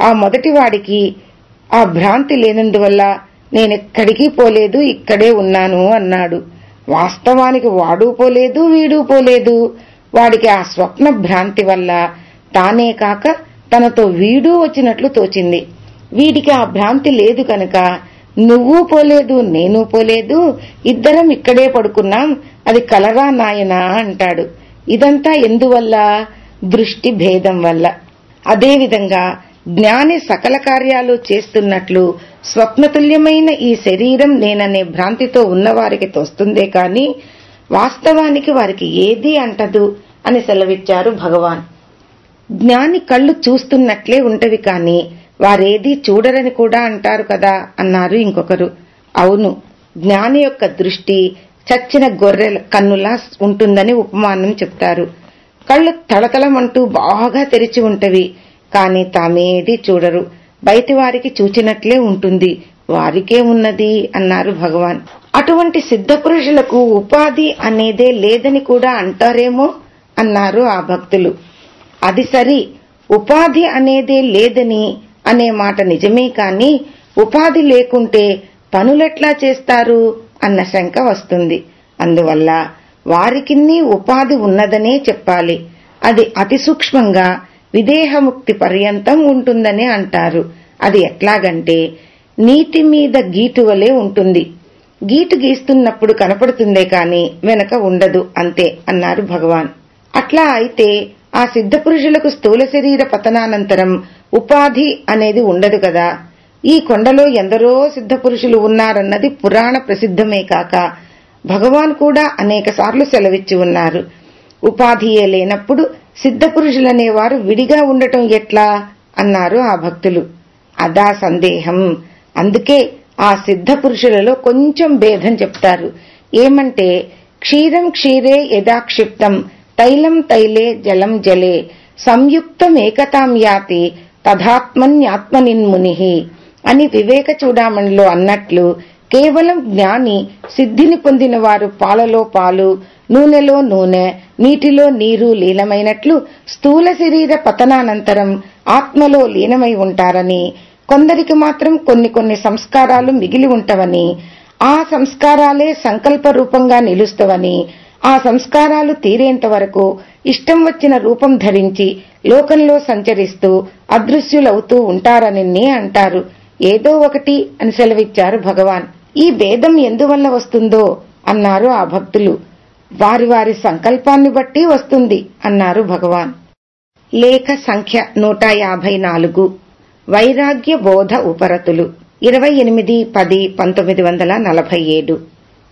ఆ మొదటి వాడికి ఆ భ్రాంతి లేనందువల్ల నేనెక్కడికి పోలేదు ఇక్కడే ఉన్నాను అన్నాడు. వాస్తవానికి వాడు పోలేదు వీడు పోలేదు. వాడికి ఆ స్వప్న భ్రాంతి వల్ల తానే కాక తనతో వీడు వచ్చినట్లు తోచింది. వీడికి ఆ భ్రాంతి లేదు కనుక నువ్వు పోలేదు నేను పోలేదు ఇద్దరం ఇక్కడే పడుకున్నాం అది కలరా నాయనా అంటాడు. ఇదంతా ఎందువల్ల? దృష్టి భేదం వల్ల. అదేవిధంగా జ్ఞాని సకల కార్యాలు చేస్తున్నట్లు స్వప్నతుల్యమైన ఈ శరీరం నేననే భ్రాంతితో ఉన్నవారికి తోస్తుందే కాని వాస్తవానికి వారికి ఏదీ అంటదు అని సెలవిచ్చారు భగవాన్. జ్ఞాని కళ్ళు చూస్తున్నట్లే ఉంటవి కాని వారేదీ చూడరని కూడా అంటారు కదా అన్నారు ఇంకొకరు. అవును జ్ఞాని యొక్క దృష్టి చచ్చిన గొర్రెల కన్నులా ఉంటుందని ఉపమానం చెప్తారు. కళ్ళు తళతళమంటూ బాగా తెరిచి ఉంటవి. కాని తామేది చూడరు. బయటి వారికి చూచినట్లే ఉంటుంది. వారికే ఉన్నది అన్నారు భగవాన్. అటువంటి సిద్ధపురుషులకు ఉపాధి అనేదే లేదని కూడా అంటారేమో అన్నారు ఆ భక్తులు. అది సరి. ఉపాధి అనేదే లేదని అనే మాట నిజమే కాని ఉపాధి లేకుంటే పనులెట్లా చేస్తారు అన్న శంక వస్తుంది. అందువల్ల వారికిన్ని ఉపాధి ఉన్నదనే చెప్పాలి. అది అతి సూక్ష్మంగా విదేహముక్తి పర్యంతం ఉంటుందని అంటారు. అది ఎట్లాగంటే నీటి మీద గీటు వలె ఉంటుంది. గీటు గీస్తున్నప్పుడు కనపడుతుందే కాని వెనక ఉండదు అంతే అన్నారు భగవాన్. అట్లా అయితే ఆ సిద్ధపురుషులకు స్థూల శరీర పతనానంతరం ఉపాధి అనేది ఉండదు కదా. ఈ కొండలో ఎందరో సిద్ధపురుషులు ఉన్నారన్నది పురాణ ప్రసిద్ధమే కాక భగవాన్ కూడా అనేక సార్లు సెలవిచ్చి ఉన్నారు. ఉపాధియే లేనప్పుడు సిద్ధపురుషులనేవారు విడిగా ఉండటం ఎట్లా? అన్నారు ఆ భక్తులు. అదా సందేహం. అందుకే ఆ సిద్ధపురుషులలో కొంచెం భేదం చెప్తారు. ఏమంటే క్షీరం క్షీరే యథాక్షిప్తం తైలం తైలే జలం జలే సంయుక్తం ఏకతాం యాతి తథాత్మన్యాత్మనిన్ముని అని వివేక చూడామణిలో అన్నట్లు కేవలం జ్ఞాని సిద్ధిని పొందిన వారు పాలలో పాలు నూనెలో నూనె నీటిలో నీరు లీనమైనట్లు స్థూల శరీర పతనానంతరం ఆత్మలో లీనమై ఉంటారని కొందరికి మాత్రం కొన్ని కొన్ని సంస్కారాలు మిగిలి ఉంటవని ఆ సంస్కారాలే సంకల్ప రూపంగా నిలుస్తవని ఆ సంస్కారాలు తీరేంత వరకు ఇష్టం వచ్చిన రూపం ధరించి లోకంలో సంచరిస్తూ అదృశ్యులవుతూ ఉంటారని అంటారు. ఏదో ఒకటి అని సెలవిచ్చారు భగవాన్. ఈ భేదం ఎందువల్ల వస్తుందో అన్నారు ఆ భక్తులు. వారి వారి సంకల్పాన్ని బట్టి వస్తుంది అన్నారు భగవాన్. లేఖ సంఖ్య నూట యాభై నాలుగు. వైరాగ్య బోధ ఉపరతులు ఇరవై ఎనిమిది పది పంతొమ్మిది వందల నలభై ఏడు.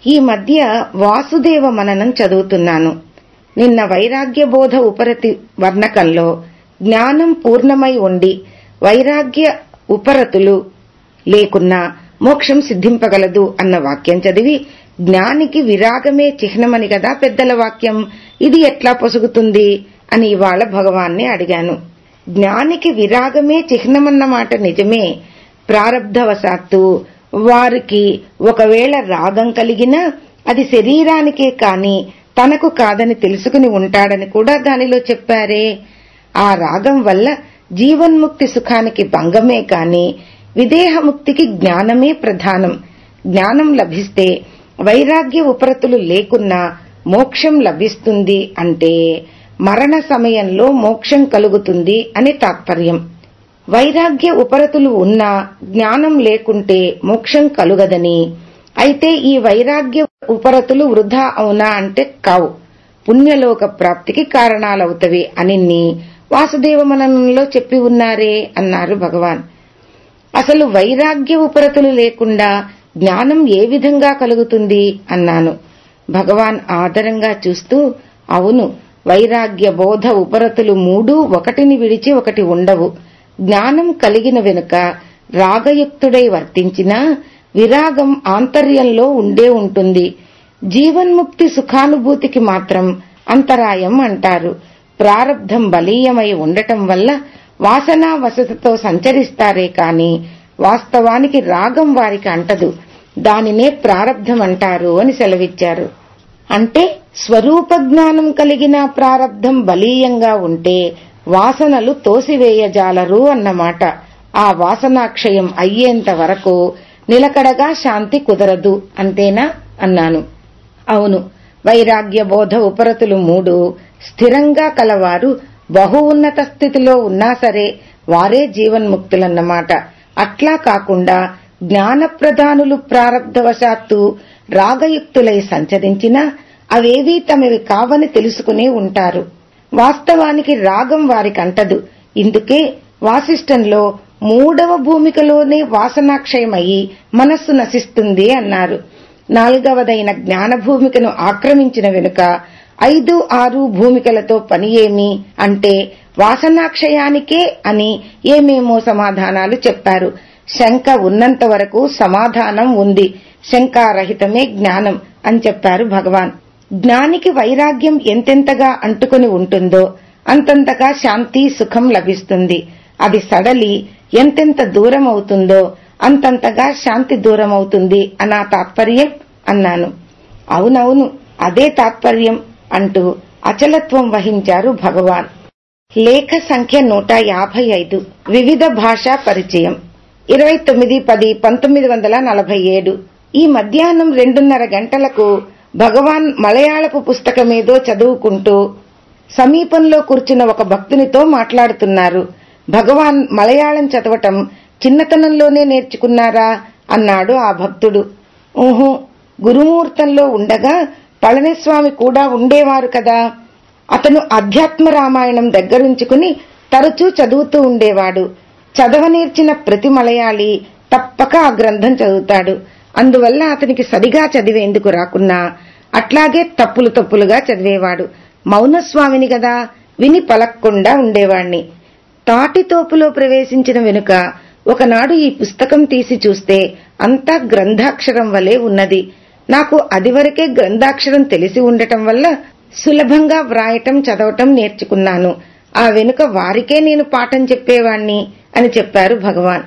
ఈ మధ్య వాసుదేవ మననం చదువుతున్నాను. నిన్న వైరాగ్య బోధ ఉపరతి వర్ణకంలో జ్ఞానం పూర్ణమై ఉండి వైరాగ్య ఉపరతులు లేకున్నా మోక్షం సిద్ధింపగలదు అన్న వాక్యం చదివి జ్ఞానికి విరాగమే చిహ్నమని కదా పెద్దల వాక్యం. ఇది ఎట్లా పొసుగుతుంది? అని ఇవాళ భగవాన్ని అడిగాను. జ్ఞానికి విరాగమే చిహ్నమన్న మాట నిజమే. ప్రారబ్ధవశాత్తు వారికి ఒకవేళ రాగం కలిగినా అది శరీరానికే కాని తనకు కాదని తెలుసుకుని ఉంటాడని కూడా దానిలో చెప్పారే. ఆ రాగం వల్ల జీవన్ముక్తి సుఖానికి భంగమే కాని విదేహముక్తికి జ్ఞానమే ప్రధానం. జ్ఞానం లభిస్తే వైరాగ్య ఉపరతులు లేకున్నా మోక్షం లభిస్తుంది అంటే మరణ సమయంలో మోక్షం కలుగుతుంది అని తాత్పర్యం. వైరాగ్య ఉపరతులు ఉన్నా జ్ఞానం లేకుంటే మోక్షం కలుగదని. అయితే ఈ వైరాగ్య ఉపరతులు వృధా అవునా అంటే కావు. పుణ్యలోక ప్రాప్తికి కారణాలవుతవి అని వాసుదేవ మననంలో చెప్పి ఉన్నారే అన్నారు భగవాన్. అసలు వైరాగ్య ఉపరతులు లేకుండా జ్ఞానం ఏ విధంగా కలుగుతుంది అన్నాను. భగవాన్ ఆదరంగా చూస్తూ అవును వైరాగ్య బోధ ఉపరతులు మూడు ఒకటిని విడిచి ఒకటి ఉండవు. జ్ఞానం కలిగిన వెనుక రాగయుక్తుడై వర్తించినా విరాగం ఆంతర్యంలో ఉండే ఉంటుంది. జీవన్ముక్తి సుఖానుభూతికి మాత్రం అంతరాయం అంటారు. ప్రారబ్ధం బలీయమై ఉండటం వల్ల వాసనా వసతితో సంచరిస్తారే కాని వాస్తవానికి రాగం వారికి అంటదు. దానినే ప్రారబ్ధం అంటారు అని సెలవిచ్చారు. అంటే స్వరూప జ్ఞానం కలిగిన ప్రారబ్ధం బలీయంగా ఉంటే వాసనలు తోసివేయజాలరు అన్నమాట. ఆ వాసనాక్షయం అయ్యేంత వరకు నిలకడగా శాంతి కుదరదు అంతేనా? అన్నాను. అవును. వైరాగ్య బోధ ఉపరతులు మూడు స్థిరంగా కలవారు బహు ఉన్నత స్థితిలో ఉన్నా సరే వారే జీవన్ముక్తులన్నమాట. అట్లా కాకుండా జ్ఞానప్రధానులు ప్రారంధవశాత్తు రాగయుక్తులై సంచరించినా అవేవీ తమవి కావని తెలుసుకునే ఉంటారు. వాస్తవానికి రాగం వారికంటదు. ఇందుకే వాసిష్టంలో మూడవ భూమికలోనే వాసనాక్షయమయ్యి మనస్సు నశిస్తుంది అన్నారు. నాలుగవదైన జ్ఞాన భూమికను ఆక్రమించిన వెనుక ఐదు ఆరు భూమికలతో పని ఏమి అంటే వాసనాక్షయానికే అని ఏమేమో సమాధానాలు చెప్పారు. శంక ఉన్నంత వరకు సమాధానం ఉంది. శంకారహితమే జ్ఞానం అని చెప్పారు భగవాన్. జ్ఞానికి వైరాగ్యం ఎంతెంతగా అంటుకుని ఉంటుందో అంతంతగా శాంతి సుఖం లభిస్తుంది. అది సడలి ఎంతెంత దూరం అవుతుందో అంతంతగా శాంతి దూరం అవుతుంది అనా తాత్పర్యం అన్నాను. అవునవును అదే తాత్పర్యం అంటూ అచలత్వం వహించారు భగవాన్. లేఖ సంఖ్య నూట యాభై ఐదు. వివిధ భాషా పరిచయం. ఇరవై తొమ్మిది పది పంతొమ్మిది వందల నలభై ఏడు. ఈ మధ్యాహ్నం రెండున్నర గంటలకు భగవాన్ మలయాళపు పుస్తకమేదో చదువుకుంటూ సమీపంలో కూర్చున్న ఒక భక్తునితో మాట్లాడుతున్నారు. భగవాన్ మలయాళం చదవటం చిన్నతనంలోనే నేర్చుకున్నారా? అన్నాడు ఆ భక్తుడు. ఊహు గురుముహూర్తంలో ఉండగా పళనిస్వామి కూడా ఉండేవారు కదా? అతను అధ్యాత్మ రామాయణం దగ్గరుంచుకుని తరచూ చదువుతూ ఉండేవాడు. చదవనేర్చిన ప్రతి మలయాళి తప్పక ఆ గ్రంథం చదువుతాడు. అందువల్ల అతనికి సరిగా చదివేందుకు రాకున్నా అట్లాగే తప్పులు తప్పులుగా చదివేవాడు. మౌనస్వామిని గదా విని పలక్కుండా ఉండేవాణ్ణి. తాటితోపులో ప్రవేశించిన వెనుక ఒకనాడు ఈ పుస్తకం తీసి చూస్తే అంతా గ్రంథాక్షరం వలె ఉన్నది. నాకు అదివరకే గ్రంథాక్షరం తెలిసి ఉండటం వల్ల సులభంగా వ్రాయటం చదవటం నేర్చుకున్నాను. ఆ వెనుక వారికే నేను పాఠం చెప్పేవాణ్ణి. అని చెప్పారు భగవాన్.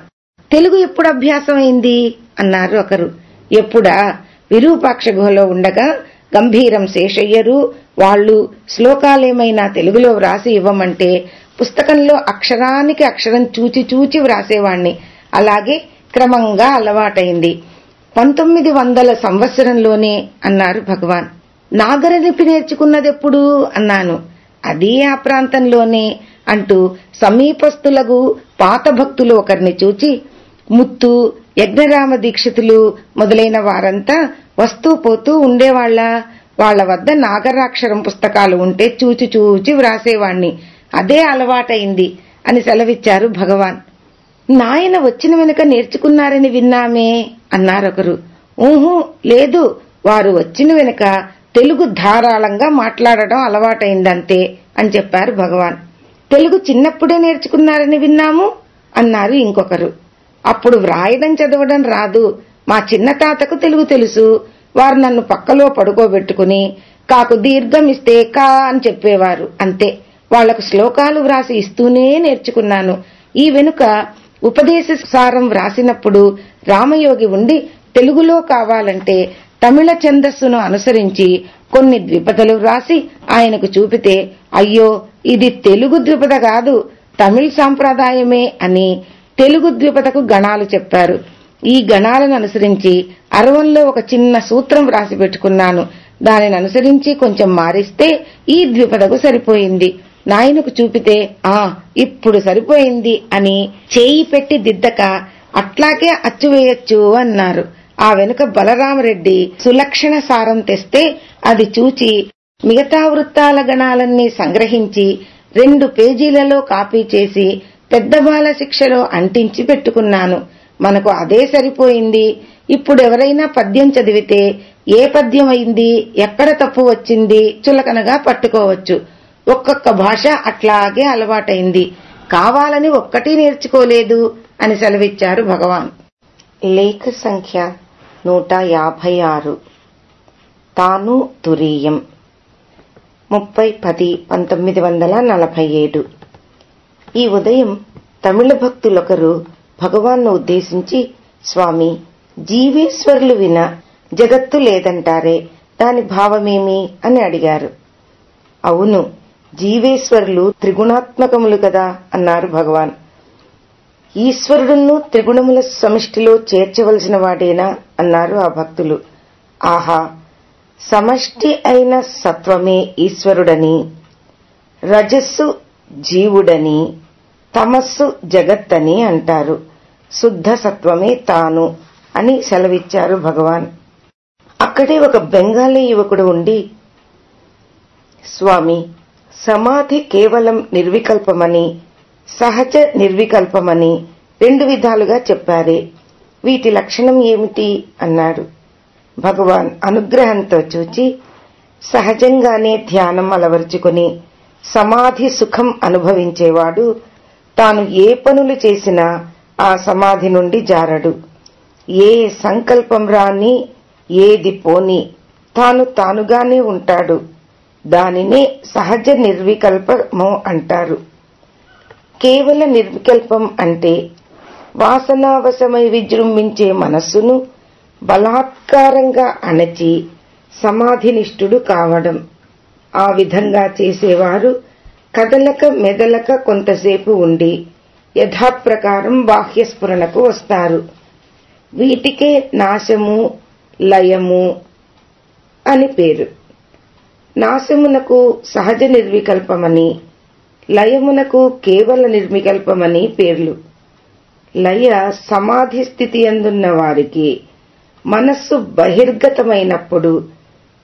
తెలుగు ఎప్పుడు అభ్యాసమైంది? అన్నారు ఒకరు. ఎప్పుడా? విరూపాక్ష గుహలో ఉండగా గంభీరం శేషయ్యరు వాళ్ళు శ్లోకాలేమైనా తెలుగులో వ్రాసి ఇవ్వమంటే పుస్తకంలో అక్షరానికి అక్షరం చూచి చూచి వ్రాసేవాణ్ణి. అలాగే క్రమంగా అలవాటైంది. పంతొమ్మిది వందల సంవత్సరంలోనే అన్నారు భగవాన్. నాగరలిపి నేర్చుకున్నదెప్పుడు? అన్నాను. అది ఆ ప్రాంతంలోనే. అంటూ సమీపస్థులకు పాత భక్తులు ఒకరిని చూచి ముత్తు యజ్ఞరామ దీక్షితులు మొదలైన వారంతా వస్తూ పోతూ ఉండేవాళ్ళ వాళ్ళ వద్ద నాగరాక్షరం పుస్తకాలు ఉంటే చూచి చూచి వ్రాసేవాణ్ణి. అదే అలవాటైంది అని సెలవిచ్చారు భగవాన్. నాయన వచ్చిన వెనుక నేర్చుకున్నారని విన్నామే అన్నారొకరు. ఊహూ లేదు వారు వచ్చిన వెనుక తెలుగు ధారాళంగా మాట్లాడడం అలవాటైందంతే అని చెప్పారు భగవాన్. తెలుగు చిన్నప్పుడే నేర్చుకున్నారని విన్నాము అన్నారు ఇంకొకరు. అప్పుడు వ్రాయడం చదవడం రాదు. మా చిన్న తాతకు తెలుగు తెలుసు. వారు నన్ను పక్కలో పడుకోబెట్టుకుని కాకు దీర్ఘం ఇస్తే కా అని చెప్పేవారు. అంతే. వాళ్ళకు శ్లోకాలు వ్రాసి ఇస్తూనే నేర్చుకున్నాను. ఈ వెనుక ఉపదేశ సారం వ్రాసినప్పుడు రామయోగి ఉండి తెలుగులో కావాలంటే తమిళ ఛందస్సును అనుసరించి కొన్ని ద్విపదలు వ్రాసి ఆయనకు చూపితే అయ్యో ఇది తెలుగు ద్విపద కాదు తమిళ సాంప్రదాయమే అని తెలుగు ద్విపదకు గణాలు చెప్పారు. ఈ గణాలను అనుసరించి అరవంలో ఒక చిన్న సూత్రం వ్రాసి పెట్టుకున్నాను. దానిని అనుసరించి కొంచెం మారిస్తే ఈ ద్విపదకు సరిపోయింది. నాయనకు చూపితే ఆ ఇప్పుడు సరిపోయింది అని చేయి పెట్టి దిద్దక అట్లాగే అచ్చువేయొచ్చు అన్నారు. ఆ వెనుక బలరామరెడ్డి సులక్షణ సారం తెస్తే అది చూచి మిగతా వృత్తాల గణాలన్నీ సంగ్రహించి రెండు పేజీలలో కాపీ చేసి పెద్ద బాల శిక్షలో అంటించి పెట్టుకున్నాను. మనకు అదే సరిపోయింది. ఇప్పుడు ఎవరైనా పద్యం చదివితే ఏ పద్యం అయింది ఎక్కడ తప్పు వచ్చింది చులకనగా పట్టుకోవచ్చు. ఒక్కొక్క భాష అట్లాగే అలవాటైంది. కావాలని ఒక్కటి నేర్చుకోలేదు అని సెలవిచ్చారు భగవాన్. లేఖ సంఖ్య నూట యాభై ఆరు. తాను తురీయం. ముప్పై పది పంతొమ్మిది వందల నలభై ఏడు. ఈ ఉదయం తమిళ భక్తులొకరు భగవాన్ను ఉద్దేశించి స్వామి జీవేశ్వరులు విన జగత్తు లేదంటారే దాని భావమేమి? అని అడిగారు. అవును జీవేశ్వరులు త్రిగుణాత్మకములు కదా అన్నారు భగవాన్. ఈశ్వరుడును త్రిగుణముల సమిష్టిలో చేర్చవలసిన వాడేనా? అన్నారు ఆ భక్తులు. ఆహా సమష్టి అయిన సత్వమే ఈశ్వరుడని రజస్సు జీవుడని తమస్సు జగత్తని అంటారు. శుద్ధ సత్వమే తాను అని సెలవిచ్చారు భగవాన్. అక్కడే ఒక బెంగాలీ యువకుడు ఉండి స్వామి సమాధి కేవలం నిర్వికల్పమని సహజ నిర్వికల్పమని రెండు విధాలుగా చెప్పారే. వీటి లక్షణం ఏమిటి? అన్నాడు. భగవాన్ అనుగ్రహంతో చూచి సహజంగానే ధ్యానం అలవర్చుకుని సమాధి సుఖం అనుభవించేవాడు తాను ఏ పనులు చేసినా ఆ సమాధి నుండి జారడు. ఏ సంకల్పం రాని ఏది పోని తాను తానుగానే ఉంటాడు. దానినే సహజ నిర్వికల్పము అంటారు. కేవల నిర్వికల్పం అంటే వాసనావశమై విజృంభించే మనస్సును బలాత్కారంగా అణచి సమాధినిష్ఠుడు కావడం. ఆ విధంగా చేసేవారు కదలక మెదలక కొంతసేపు ఉండి యథాప్రకారం బాహ్యస్ఫురణకు వస్తారు. వీటికే నాశము లయము అని పేరు. నాశమునకు సహజ నిర్వికల్పమని లయమునకు కేవల నిర్వికల్పమని పేర్లు. లయ సమాధి స్థితి అందున్న వారికి మనస్సు బహిర్గతమైనప్పుడు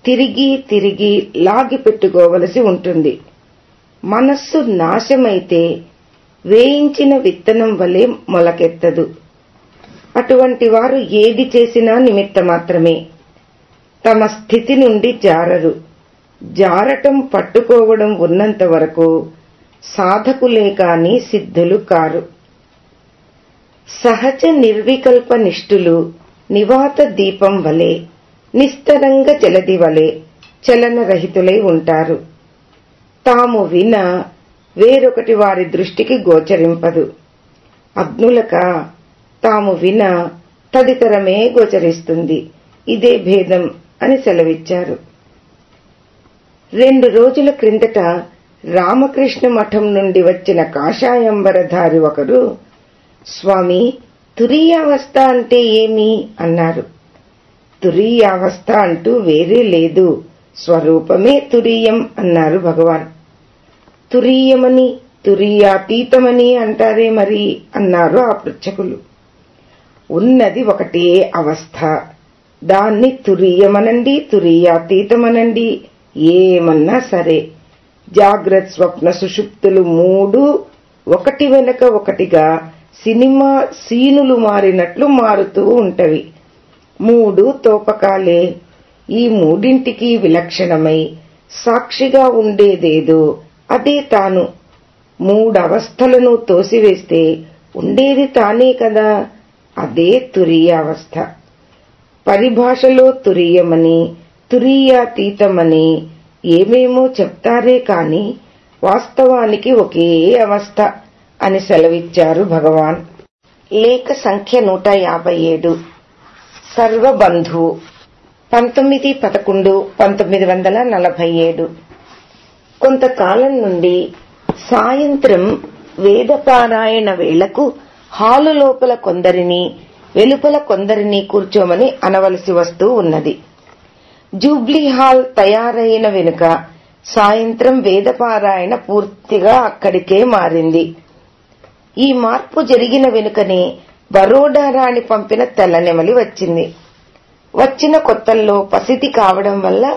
తిరిగి తిరిగి లాగిపెట్టుకోవలసి ఉంటుంది. మనస్సు నాశమైతే వేయించిన విత్తనం వలె మొలకెత్తదు. అటువంటి వారు ఏది చేసినా నిమిత్త మాత్రమే. తమ స్థితి నుండి జారరు. జారటం పట్టుకోవడం ఉన్నంత వరకు సాధకులే కాని సిద్ధులు కారు. సహజ నిర్వికల్ప నిష్ఠులు నివాత దీపం వలె నిస్తరంగ జలది వలె చలనరహితులై ఉంటారు. తాము విన వేరొకటి వారి దృష్టికి గోచరింపదు. అగ్నులక తాము విన తదితరమే గోచరిస్తుంది. ఇదే భేదం అని సెలవిచ్చారు. రెండు రోజుల క్రిందట రామకృష్ణ మఠం నుండి వచ్చిన కాషాయంబరధారి ఒకరు స్వామి తురీయావస్థ అంటే ఏమి? అన్నారు. తురీయావస్థ అంటూ వేరే లేదు. స్వరూపమే తురీయం అన్నారు భగవాన్. తురీయమని తురీయాతీతమని అంటారే మరి? అన్నారు ఆ పృచ్చకులు ఉన్నది ఒకటే అవస్థ. దాన్ని తురీయమనండి తురీయాతీతమనండి. ఏమన్నా సరే. జాగ్రత్త స్వప్న సుషుప్తులు మూడు ఒకటి వెనక ఒకటిగా సినిమా సీనులు మారినట్లు మారుతూ ఉంటవి. మూడు తోపకాలే. ఈ మూడింటికి విలక్షణమై సాక్షిగా ఉండేదేదో అదే తాను. మూడవస్థలను తోసివేస్తే ఉండేది తానే కదా. అదే తురీయావస్థ పరిభాషలో తురీయమని తురీయాతీతమని ఏమేమో చెప్తారే కాని వాస్తవానికి ఒకే అవస్థ. అని సెలవిచ్చారు భగవాన్. లేఖ సంఖ్య నూట యాభై ఏడు సర్వబంధు. పంతొమ్మిది పదకొండు పంతొమ్మిది వందల నలభై ఏడు కొంతకాలం నుండి సాయంత్రం వేదపారాయణ వేళకు హాలు లోపల కొందరిని వెలుపల కొందరిని కూర్చోమని అనవలసి వస్తూ ఉన్నది. జూబ్లీ హాల్ తయారైన వెనుక సాయంత్రం వేదపారాయణ పూర్తిగా అక్కడికే మారింది. ఈ మార్పు జరిగిన వెనుకనే బరోడా రాణి పంపిన తెల్లనెమలి వచ్చింది. వచ్చిన కొత్తల్లో పసితి కావడం వల్ల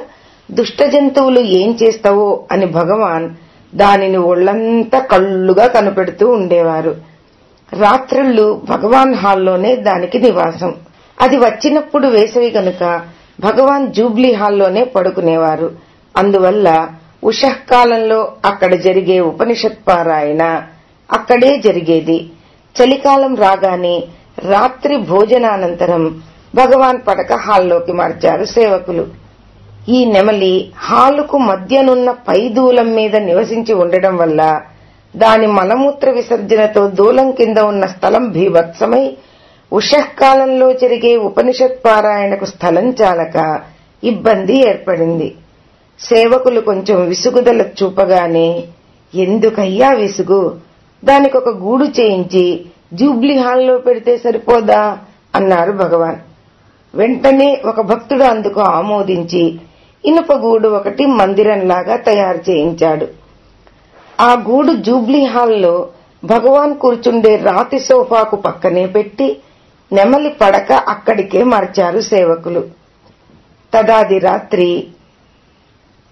దుష్ట జంతువులు ఏం చేస్తావో అని భగవాన్ దానిని ఒళ్ళంతా కళ్ళుగా కనిపెడుతూ ఉండేవారు. రాత్రుళ్ళు భగవాన్ హాల్లోనే దానికి నివాసం. అది వచ్చినప్పుడు వేసవి గనుక భగవాన్ జూబ్లీ హాల్లోనే పడుకునేవారు. అందువల్ల ఉషఃకాలంలో అక్కడ జరిగే ఉపనిషత్ పారాయణ అక్కడే జరిగేది. చలికాలం రాగానే రాత్రి భోజనానంతరం భగవాన్ పడక హాల్లోకి మార్చారు సేవకులు. ఈ నెమలి హాలుకు మధ్యనున్న పై దూలం మీద నివసించి ఉండడం వల్ల దాని మలమూత్ర విసర్జనతో దూలం కింద ఉన్న స్థలం భీభత్సమై ఉషఃకాలంలో జరిగే ఉపనిషత్ పారాయణకు స్థలం చాలక ఇబ్బంది ఏర్పడింది. సేవకులు కొంచెం విసుగుదల చూపగానే ఎందుకయ్యా విసుగు? దానికి ఒక గూడు చేయించి జూబ్లీ హాల్లో పెడితే సరిపోదా? అన్నారు భగవాన్. వెంటనే ఒక భక్తుడు అందుకు ఆమోదించి ఇనుప గూడు ఒకటి మందిరంలాగా తయారు చేయించాడు. ఆ గూడు జూబ్లీ హాల్లో భగవాన్ కూర్చుండే రాతి సోఫాకు పక్కనే పెట్టి నెమలి పడక అక్కడికే మార్చారు సేవకులు. తదాది రాత్రి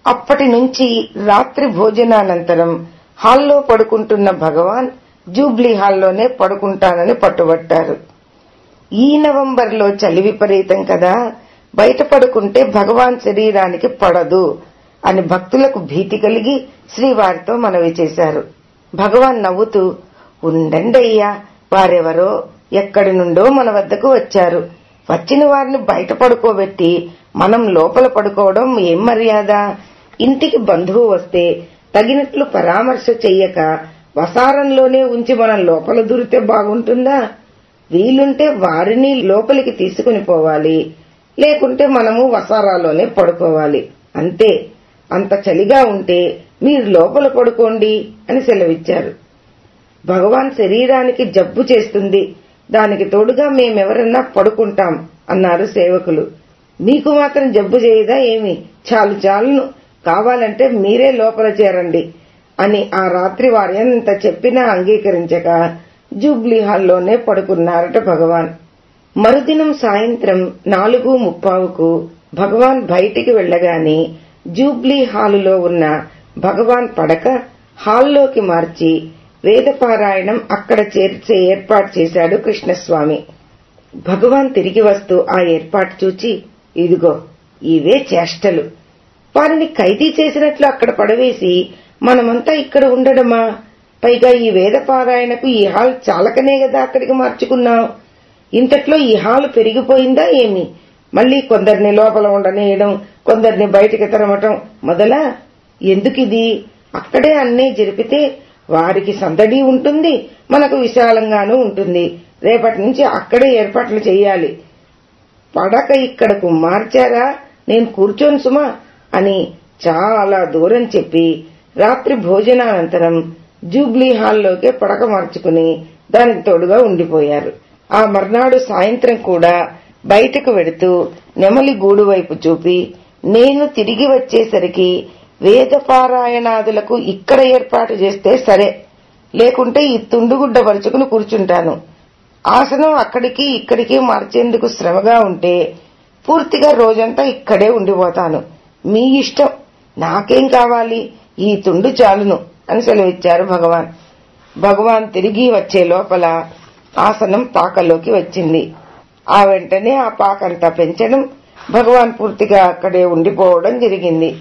అప్పటి నుంచి రాత్రి భోజనానంతరం హాల్లో పడుకుంటున్న భగవాన్ జూబ్లీ హాల్లోనే పడుకుంటానని పట్టుబట్టారు. ఈ నవంబర్లో చలి విపరీతం కదా బయట పడుకుంటే భగవాన్ శరీరానికి పడదు అని భక్తులకు భీతి కలిగి శ్రీవారితో మనవి చేశారు. భగవాన్ నవ్వుతూ ఉండండయ్యా వారెవరో ఎక్కడి నుండో మన వద్దకు వచ్చారు. వచ్చిన వారిని బయట పడుకోబెట్టి మనం లోపల పడుకోవడం ఏం మర్యాద? ఇంటికి బంధువు వస్తే తగినట్లు పరామర్శ చెయ్యక వసారంలోనే ఉంచి మనం లోపల దూరితే బాగుంటుందా? వీలుంటే వారిని లోపలికి తీసుకుని పోవాలి. లేకుంటే మనము వసారాలోనే పడుకోవాలి. అంతే. అంత చలిగా ఉంటే మీరు లోపల పడుకోండి అని సెలవిచ్చారు. భగవాన్ శరీరానికి జబ్బు చేస్తుంది. దానికి తోడుగా మేమెవరన్నా పడుకుంటాం అన్నారు సేవకులు. మీకు మాత్రం జబ్బు చేయదా ఏమి? చాలు చాలును. కావాలంటే మీరే లోపల చేరండి అని ఆ రాత్రి వారెంత చెప్పినా అంగీకరించక జూబ్లీ హాల్లోనే పడుకున్నారట భగవాన్. మరుదినం సాయంత్రం నాలుగు ముప్పావుకు భగవాన్ బయటికి వెళ్ళగానే జూబ్లీ హాలులో ఉన్న భగవాన్ పడక హాల్లోకి మార్చి వేదపారాయణం అక్కడ చేర్చే ఏర్పాటు చేశాడు కృష్ణస్వామి. భగవాన్ తిరిగి వస్తూ ఆ ఏర్పాటు చూచి ఇదిగో ఇవే చేష్టలు. వారిని ఖైదీ చేసినట్లు అక్కడ పడవేసి మనమంతా ఇక్కడ ఉండడమా? పైగా ఈ వేదపారాయణకు ఈ హాల్ చాలకనే కదా అక్కడికి మార్చుకున్నాం ఇంతట్లో ఈ హాల్ పెరిగిపోయిందా ఏమి? మళ్ళీ కొందరిని లోపల ఉండనేయడం కొందరిని బయటికి తరమటం మొదలా? ఎందుకిది? అక్కడే అన్నీ జరిపితే వారికి సందడి ఉంటుంది మనకు విశాలంగానూ ఉంటుంది. రేపటి నుంచి అక్కడే ఏర్పాట్లు చేయాలి. పడక ఇక్కడకు మార్చారా? నేను కూర్చోను సుమా. అని చాలా దూరం చెప్పి రాత్రి భోజనానంతరం జూబ్లీ హాల్లోకే పడక మార్చుకుని దానికి తోడుగా ఉండిపోయారు. ఆ మర్నాడు సాయంత్రం కూడా బయటకు వెడుతూ నెమలి గూడు వైపు చూపి నేను తిరిగి వచ్చేసరికి వేదపారాయణాదులకు ఇక్కడ ఏర్పాటు చేస్తే సరే లేకుంటే ఈ తుండుగుడ్డ పరుచుకుని కూర్చుంటాను. ఆసనం అక్కడికి ఇక్కడికి మార్చేందుకు శ్రమగా ఉంటే పూర్తిగా రోజంతా ఇక్కడే ఉండిపోతాను. మీ ఇష్టం. నాకేం కావాలి? ఈ తుండు చాలును అని సెలవిచ్చారు భగవాన్. భగవాన్ తిరిగి వచ్చే లోపల ఆసనం పాకలోకి వచ్చింది. ఆ వెంటనే ఆ పాకంతా పెంచడం భగవాన్ పూర్తిగా అక్కడే ఉండిపోవడం జరిగింది.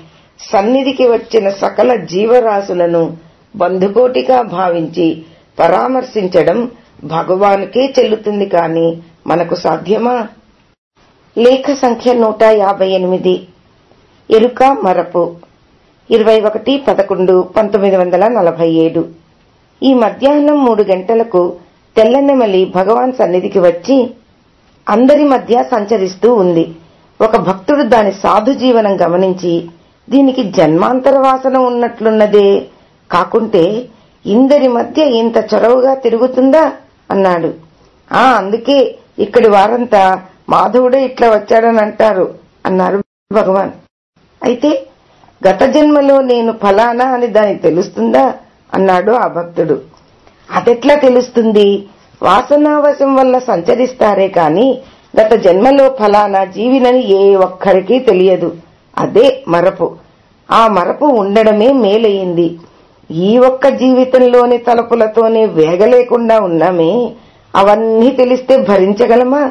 సన్నిధికి వచ్చిన సకల జీవరాశులను బంధుకోటిగా భావించి పరామర్శించడం భగవానుకే చెల్లుతుంది కాని మనకు సాధ్యమా? లేఖ సంఖ్య నూట యాభై ఎనిమిది. ఎరుక మరపు. ఇరవై ఒకటి పదకొండు పంతొమ్మిది వందల నలభై ఏడు. ఈ మధ్యాహ్నం మూడు గంటలకు తెల్లనెమలి భగవాన్ సన్నిధికి వచ్చి అందరి మధ్య సంచరిస్తూ ఉంది. ఒక భక్తుడు దాని సాధు జీవనం గమనించి దీనికి జన్మాంతర వాసన ఉన్నట్లున్నదే కాకుంటే ఇందరి మధ్య ఇంత చొరవుగా తిరుగుతుందా? అన్నాడు. ఆ అందుకే ఇక్కడి వారంతా మాధవుడే ఇట్లా వచ్చాడని అంటారు అన్నారు భగవాన్. అయితే గత జన్మలో నేను ఫలానా అని దానికి తెలుస్తుందా? అన్నాడు ఆ భక్తుడు. అదెట్లా తెలుస్తుంది? వాసనావశం వల్ల సంచరిస్తారే కాని గత జన్మలో ఫలానా జీవినని ఏ ఒక్కరికి తెలియదు. అదే మరపు. ఆ మరపు ఉండడమే మేలయింది. ఈ ఒక్క జీవితంలోని తలపులతోనే వేగలేకుండా ఉన్నామే. అవన్నీ తెలిస్తే భరించగలమా?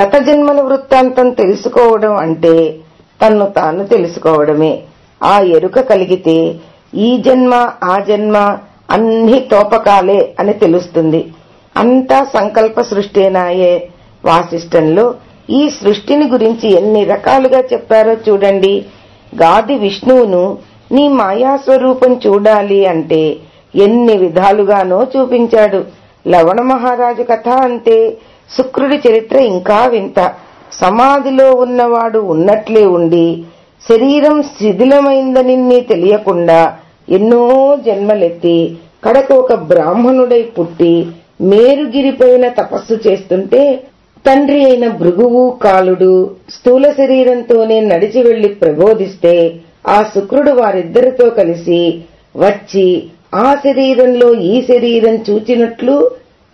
గత జన్మల వృత్తాంతం తెలుసుకోవడం అంటే తన్ను తాను తెలుసుకోవడమే. ఆ ఎరుక కలిగితే ఈ జన్మ ఆ జన్మ అన్ని తోపకాలే అని తెలుస్తుంది. అంతా సంకల్ప సృష్టినాయే వాసిష్టంలో. ఈ సృష్టిని గురించి ఎన్ని రకాలుగా చెప్పారో చూడండి. గాది విష్ణువును నీ మాయాస్వరూపం చూడాలి అంటే ఎన్ని విధాలుగానో చూపించాడు. లవణ మహారాజు కథ అంతే. శుక్రుడి చరిత్ర ఇంకా వింత. సమాధిలో ఉన్నవాడు ఉన్నట్లే ఉండి శరీరం శిథిలమైందని తెలియకుండా ఎన్నో జన్మలెత్తి కడకు ఒక బ్రాహ్మణుడై పుట్టి మేరుగిరిపైన తపస్సు చేస్తుంటే తండ్రి అయిన భృగువు కాలుడు స్థూల శరీరంతోనే నడిచి వెళ్ళి ప్రబోధిస్తే ఆ శుక్రుడు వారిద్దరితో కలిసి వచ్చి ఆ శరీరంలో ఈ శరీరం చూచినట్లు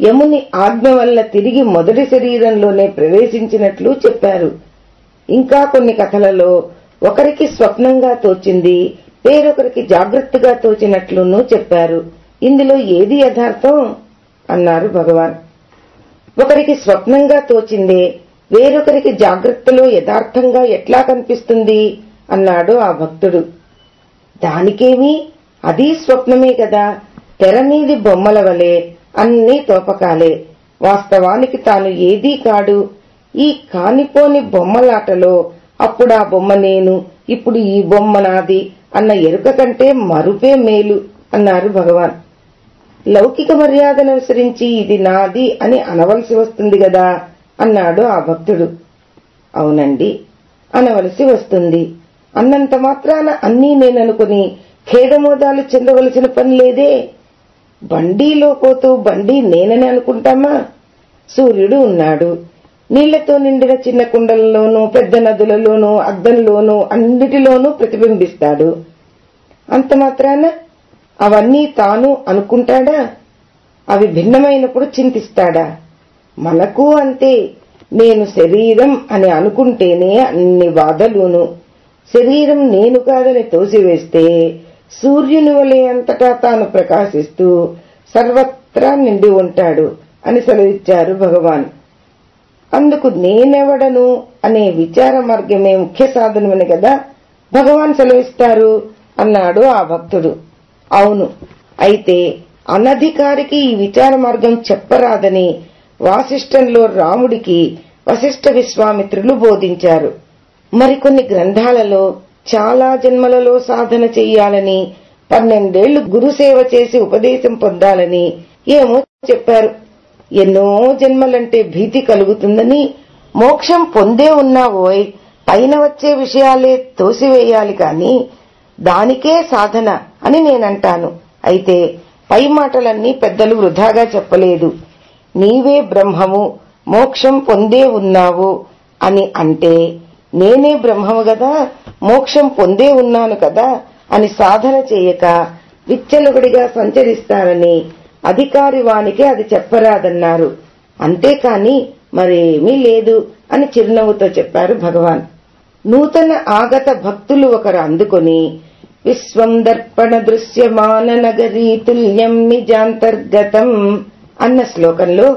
యముని ఆజ్ఞ వల్ల తిరిగి మొదటి శరీరంలోనే ప్రవేశించినట్లు చెప్పారు. ఇంకా కొన్ని కథలలో ఒకరికి స్వప్నంగా తోచింది వేరొకరికి జాగ్రత్తగా తోచినట్లును చెప్పారు. ఇందులో ఏది యథార్థం? అన్నారు భగవాన్. ఒకరికి స్వప్నంగా తోచిందే వేరొకరికి జాగ్రత్తలో యథార్థంగా ఎట్లా కనిపిస్తుంది? అన్నాడు ఆ భక్తుడు. దానికేమీ? అది స్వప్నమే కదా. తెర మీది బొమ్మల వలె అన్నీ తోపకాలే. వాస్తవానికి తాను ఏదీ కాడు. ఈ కానిపోని బొమ్మలాటలో అప్పుడా బొమ్మ నేను ఇప్పుడు ఈ బొమ్మ నాది అన్న ఎరుక కంటే మరుపే మేలు అన్నారు భగవాన్. లౌకిక మర్యాదను అనుసరించి ఇది నాది అని అనవలసి వస్తుంది గదా అన్నాడు ఆ భక్తుడు. అవునండి అనవలసి వస్తుంది. అన్నంత మాత్రాన అన్నీ నేననుకుని ఖేదమోదాలు చెందవలసిన పని లేదే? బండీలో పోతూ బండి నేనని అనుకుంటామా? సూర్యుడు ఉన్నాడు. నీళ్ళతో నిండిన చిన్న కుండలలోనూ పెద్ద నదులలోనూ అద్దంలోనూ అన్నిటిలోనూ ప్రతిబింబిస్తాడు. అంత మాత్రాన అవన్నీ తాను అనుకుంటాడా? అవి భిన్నమైనప్పుడు చింతిస్తాడా? మనకు అంతే. నేను శరీరం అని అనుకుంటేనే అన్ని బాధలును. శరీరం నేను కాదని తోసివేస్తే సూర్యుని వలె అంతటా తాను ప్రకాశిస్తూ సర్వత్రా నిండి ఉంటాడు అని సెలవిచ్చారు భగవాన్. అందుకు నేనెవడను అనే విచార మార్గమే ముఖ్య సాధనమని కదా భగవాన్ సెలవిస్తారు అన్నాడు ఆ భక్తుడు. అవును అయితే అనధికారికి ఈ విచార మార్గం చెప్పరాదని వాసిష్టంలో రాముడికి వశిష్ఠ విశ్వామిత్రులు బోధించారు. మరికొన్ని గ్రంథాలలో చాలా జన్మలలో సాధన చెయ్యాలని పన్నెండేళ్ళు గురుసేవ చేసి ఉపదేశం పొందాలని ఏమో చెప్పారు. ఎన్నో జన్మలంటే భీతి కలుగుతుందని మోక్షం పొందే ఉన్నావోయ్ పైన వచ్చే విషయాలే తోసివేయాలి కాని దానికే సాధన అని నేనంటాను. అయితే పై మాటలన్నీ పెద్దలు వృధాగా చెప్పలేదు. నీవే బ్రహ్మము మోక్షం పొందే ఉన్నావు అని అంటే నేనే బ్రహ్మము గదా మోక్షం పొందే ఉన్నాను కదా అని సాధన చేయక విచ్చలవిడిగా సంచరిస్తారని అధికారి వానికే అది చెప్పరాదన్నారు. అంతేకాని మరేమీ లేదు అని చిరునవ్వుతో చెప్పారు భగవాన్. నూతన ఆగత భక్తులు ఒకరు అందుకొని విశ్వం దర్పణ దృశ్యమాన నగరీ తుల్యం నిజాంతర్గతం అన్న శ్లోకంలో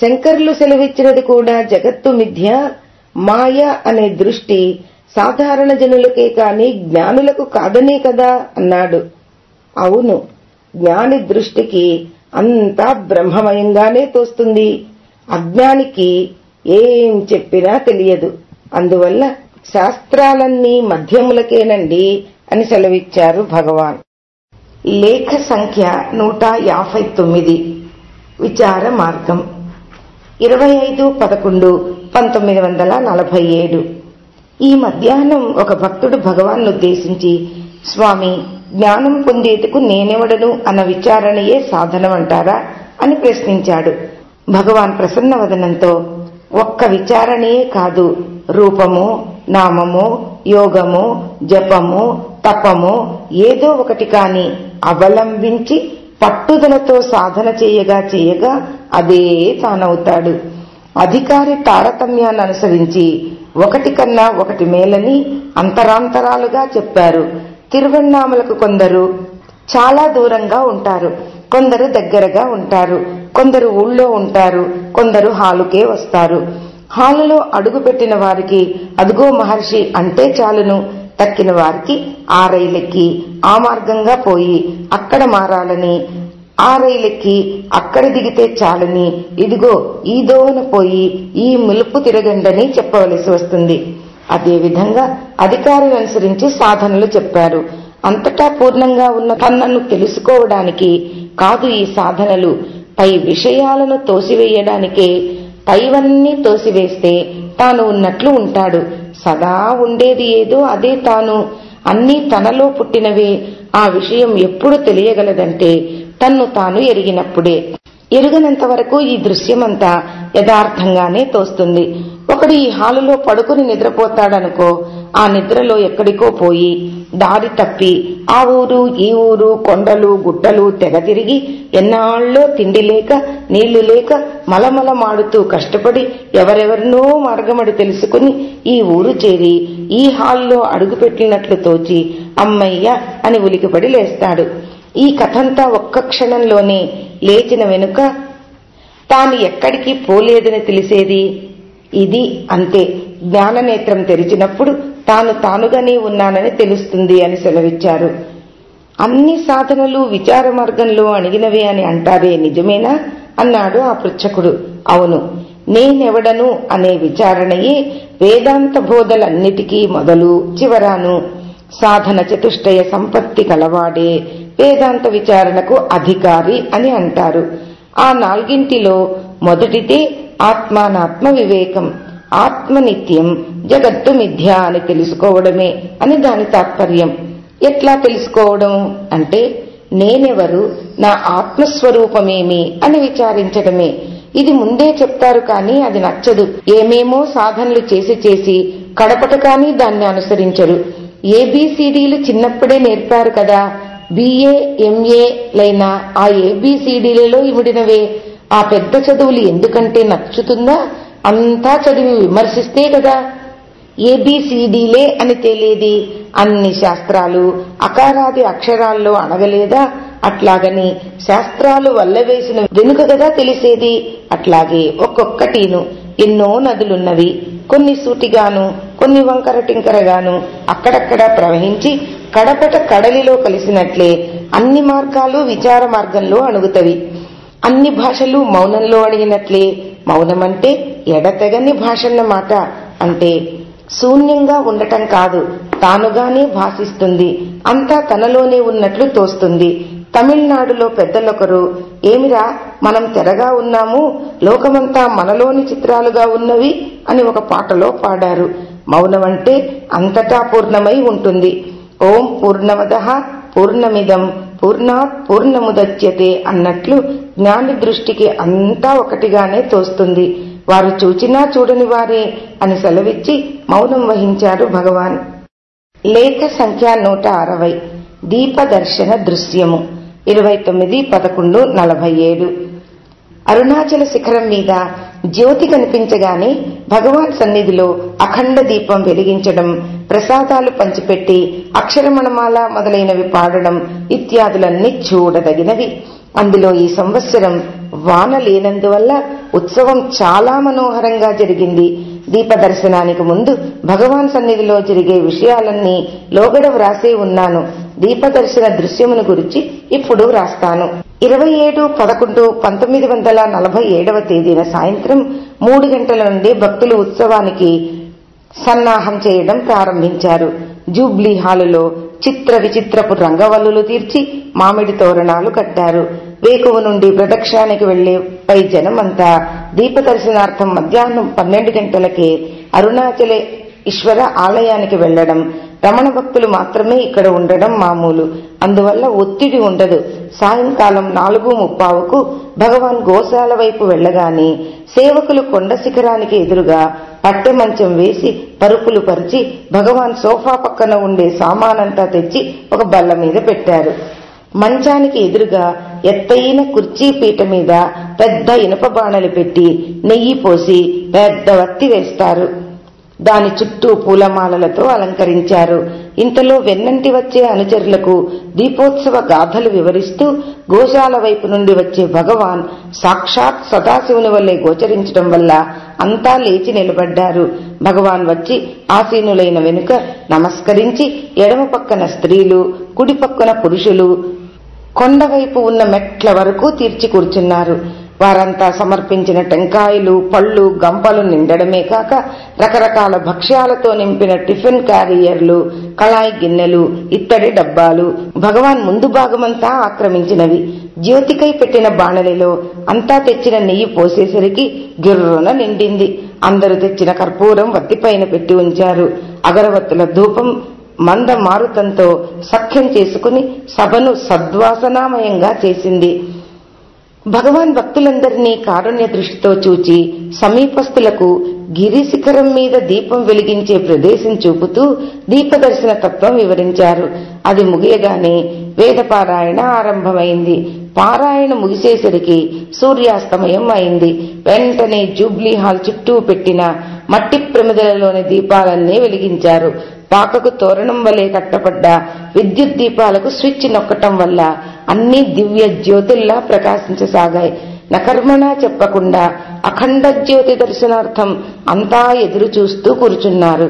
శంకర్లు సెలవిచ్చినది కూడా జగత్తు మిథ్య మాయ అనే దృష్టి సాధారణ జనులకే కాని జ్ఞానులకు కాదనే కదా అన్నాడు. అవును జ్ఞాని దృష్టికి అంతా బ్రహ్మమయంగానే తోస్తుంది. అజ్ఞానికి ఏం చెప్పినా తెలియదు. అందువల్ల శాస్త్రాలన్నీ మధ్యములకేనండి అని సెలవిచ్చారు భగవాన్. లేఖ సంఖ్య నూట యాభై తొమ్మిది. విచార మార్గం. ఇరవై ఐదు పదకొండు పంతొమ్మిది వందల నలభై ఏడు. ఈ మధ్యాహ్నం ఒక భక్తుడు భగవాన్ ఉద్దేశించి స్వామి జ్ఞానం పొందేందుకు నేనెవడను అన్న విచారణయే సాధనమంటారా అని ప్రశ్నించాడు. భగవాన్ ప్రసన్నవదనంతో ఒక్క విచారణయే కాదు. రూపము నామము యోగము జపము తపము ఏదో ఒకటి కాని అవలంబించి పట్టుదలతో సాధన చేయగా చేయగా అదే తానవుతాడు. అధికారి తారతమ్యాన్ని అనుసరించి ఒకటి కన్నా ఒకటి మేలని అంతరాంతరాలుగా చెప్పారు. తిరువన్నామలకు కొందరు చాలా దూరంగా ఉంటారు. కొందరు దగ్గరగా ఉంటారు. కొందరు ఊళ్ళో ఉంటారు. కొందరు హాలుకే వస్తారు. హాలులో అడుగు పెట్టిన వారికి అదుగో మహర్షి అంటే చాలును. తక్కిన వారికి ఆ రైలెక్కి ఆ మార్గంగా పోయి అక్కడ మారాలని ఆ రైలెక్కి అక్కడ దిగితే చాలని. ఇదిగో ఈ దోవన పోయి ఈ ములుపు తిరగండని చెప్పవలసి వస్తుంది. అదేవిధంగా అధికారులు అనుసరించి సాధనలు చెప్పారు. అంతటా పూర్ణంగా ఉన్న తనను తెలుసుకోవడానికి కాదు ఈ సాధనలు. పై విషయాలను తోసివేయడానికే పైవన్నీ తోసివేస్తే తాను ఉన్నట్లు ఉంటాడు. సదా ఉండేది ఏదో అదే తాను. అన్నీ తనలో పుట్టినవే. ఆ విషయం ఎప్పుడు తెలియగలదంటే తన్ను తాను ఎరిగినప్పుడే. ఎరుగనంత వరకు ఈ దృశ్యమంతా యథార్థంగానే తోస్తుంది. ఒకడు ఈ హాలులో పడుకుని నిద్రపోతాడనుకో ఆ నిద్రలో ఎక్కడికో పోయి దారి తప్పి ఆ ఊరు ఈ ఊరు కొండలు గుట్టలు తెగ తిరిగి ఎన్నాళ్ళలో తిండి లేక నీళ్ళు లేక మలమల మాడుతూ కష్టపడి ఎవరెవరినో మార్గమడి తెలుసుకుని ఈ ఊరు చేరి ఈ హాల్లో అడుగుపెట్టినట్లు తోచి అమ్మయ్య అని ఉలికిపడి లేస్తాడు. ఈ కథంతా ఒక్క క్షణంలోనే లేచిన వెనుక తాను ఎక్కడికి పోలేదని తెలిసేది? ఇది అంతే. జ్ఞాననేత్రం తెరిచినప్పుడు తాను తానుగానే ఉన్నానని తెలుస్తుంది అని సెలవిచ్చారు. అన్ని సాధనలు విచార మార్గంలో అణిగినవే అని అంటారే నిజమేనా? అన్నాడు ఆ పృచ్ఛకుడు. అవును. నేనెవడను అనే విచారణయే వేదాంత బోధలన్నిటికీ మొదలు. చివరాను సాధన చతుష్టయ సంపత్తి కలవాడే వేదాంత విచారణకు అధికారి అని అంటారు. ఆ నాలుగింటిలో మొదటిదే ఆత్మానాత్మ వివేకం. ఆత్మ నిత్యం జగత్తు మిథ్య అని తెలుసుకోవడమే అని దాని తాత్పర్యం. ఎట్లా తెలుసుకోవడం అంటే నేనెవరు నా ఆత్మస్వరూపమేమి అని విచారించడమే. ఇది ముందే చెప్తారు కానీ అది నచ్చదు. ఏమేమో సాధనలు చేసి చేసి కడపట కానీ దాన్ని అనుసరించరు. ఏబీసీడీలు చిన్నప్పుడే నేర్పారు కదా. బీఏ ఎంఏ లైన ఆ ఏబిసిడీలలో ఇవిడినవే ఆ పెద్ద చదువులు ఎందుకంటే నచ్చుతుందా? అంతా చదివి విమర్శిస్తే కదా. ఏబీసీడీలే అని తెలియది. అన్ని శాస్త్రాలు అకారాది అక్షరాల్లో అణగలేదా? అట్లాగని శాస్త్రాలు వల్లవేసిన వెనుక కదా తెలిసేది. అట్లాగే ఒక్కొక్కటీను ఎన్నో నదులున్నవి. కొన్ని సూటిగాను కొన్ని వంకర టింకరగాను అక్కడక్కడ ప్రవహించి కడపట కడలిలో కలిసినట్లే అన్ని మార్గాలు విచార మార్గంలో అణుగుతవి. అన్ని భాషలు మౌనంలో అడిగినట్లే మౌనమంటే ఎడతెగని భాషన్నమాట అంటే శూన్యంగా ఉండటం కాదు తానుగానే భాషిస్తుంది అంతా తనలోనే ఉన్నట్లు తోస్తుంది. తమిళనాడులో పెద్దలొకరు ఏమిరా మనం తెరగా ఉన్నాము లోకమంతా మనలోని చిత్రాలుగా ఉన్నవి అని ఒక పాటలో పాడారు. మౌనమంటే అంతటా పూర్ణమై ఉంటుంది. ఓం పూర్ణమద పూర్ణమిదం పూర్ణాత్ పూర్ణముదచ్యతే అన్నట్లు జ్ఞాని దృష్టికి అంతా ఒకటిగానే తోస్తుంది. వారు చూచినా చూడని వారే అని సెలవిచ్చి మౌనం వహించారు భగవాన్. లేఖ సంఖ్య నూట అరవై. దీపదర్శన దృశ్యము. ఇరవై తొమ్మిది పదకొండు నలభై ఏడు. అరుణాచల శిఖరం మీద జ్యోతి కనిపించగానే భగవాన్ సన్నిధిలో అఖండ దీపం వెలిగించడం ప్రసాదాలు పంచిపెట్టి అక్షరమణమాల మొదలైనవి పాడడం ఇత్యాదులన్నీ చూడదగినవి. అందులో ఈ సంవత్సరం వాన లేనందువల్ల ఉత్సవం చాలా మనోహరంగా జరిగింది. దీప దర్శనానికి ముందు భగవాన్ సన్నిధిలో జరిగే విషయాలన్నీ లోగడ వ్రాసే ఉన్నాను. దీపదర్శన దృశ్యమును గురించి ఇప్పుడు రాస్తాను ఇరవై ఏడు పదకొండు పంతొమ్మిది వందల నలభై ఏడవ తేదీన సాయంత్రం మూడు గంటల నుండి భక్తులు ఉత్సవానికి సన్నాహం చేయడం ప్రారంభించారు. జూబ్లీ హాలులో చిత్ర విచిత్రపు రంగవల్లులు తీర్చి మామిడి తోరణాలు కట్టారు. వేకువ నుండి ప్రదక్షిణానికి వెళ్ళే పై జనమంతా దీపదర్శనార్థం మధ్యాహ్నం పన్నెండు గంటలకే అరుణాచలే ఈశ్వర ఆలయానికి వెళ్ళడం రమణ భక్తులు మాత్రమే ఇక్కడ ఉండడం మామూలు. అందువల్ల ఒత్తిడి ఉండదు. సాయంకాలం నాలుగు ముప్పావుకు భగవాన్ గోశాల వైపు వెళ్ళగానే సేవకులు కొండ శిఖరానికి ఎదురుగా పట్టె మంచం వేసి పరుపులు పరిచి భగవాన్ సోఫా పక్కన ఉండే సామానంతా తెచ్చి ఒక బల్ల మీద పెట్టారు. మంచానికి ఎదురుగా ఎత్తైన కుర్చీ పీట మీద పెద్ద ఇనుప బాణలు పెట్టి నెయ్యి పోసి పెద్ద వత్తి వేస్తారు. దాని చుట్టూ పూలమాలలతో అలంకరించారు. ఇంతలో వెన్నంటి వచ్చే అనుచరులకు దీపోత్సవ గాథలు వివరిస్తూ గోశాల వైపు నుండి వచ్చే భగవాన్ సాక్షాత్ సదాశివుని వల్లే గోచరించడం వల్ల అంతా లేచి నిలబడ్డారు. భగవాన్ వచ్చి ఆసీనులైన వెనుక నమస్కరించి ఎడమ పక్కన స్త్రీలు కుడి పక్కన పురుషులు కొండవైపు ఉన్న మెట్ల వరకు తీర్చి కూర్చున్నారు. వారంతా సమర్పించిన టెంకాయలు పళ్ళు గంపలు నిండడమే కాక రకరకాల భక్ష్యాలతో నింపిన టిఫిన్ క్యారియర్లు కళాయి గిన్నెలు ఇత్తడి డబ్బాలు భగవాన్ ముందు భాగమంతా ఆక్రమించినవి. జ్యోతికై పెట్టిన బాణలిలో అంతా తెచ్చిన నెయ్యి పోసేసరికి గిర్రున నిండింది. అందరూ తెచ్చిన కర్పూరం వత్తిపైన పెట్టి ఉంచారు. అగరవత్తుల ధూపం మంద మారుతంతో సఖ్యం చేసుకుని సభను సద్వాసనామయంగా చేసింది. భగవాన్ భక్తులందరినీ కారుణ్య దృష్టితో చూచి సమీపస్థులకు గిరి శిఖరం మీద దీపం వెలిగించే ప్రదేశం చూపుతూ దీపదర్శన తత్వం వివరించారు. అది ముగియగానే వేదపారాయణ ఆరంభమైంది. పారాయణ ముగిసేసరికి సూర్యాస్తమయం అయింది. వెంటనే జూబ్లీ హాల్ చుట్టూ పెట్టిన మట్టి ప్రమిదలలోని దీపాలన్నీ వెలిగించారు. పాకకు తోరణం వలె కట్టబడ్డ విద్యుత్ దీపాలకు స్విచ్ నొక్కటం వల్ల అన్ని దివ్య జ్యోతుల్లా ప్రకాశించసాగాయి. నకర్మణ చెప్పకుండా అఖండ జ్యోతి దర్శనార్థం అంతా ఎదురు చూస్తూ కూర్చున్నారు.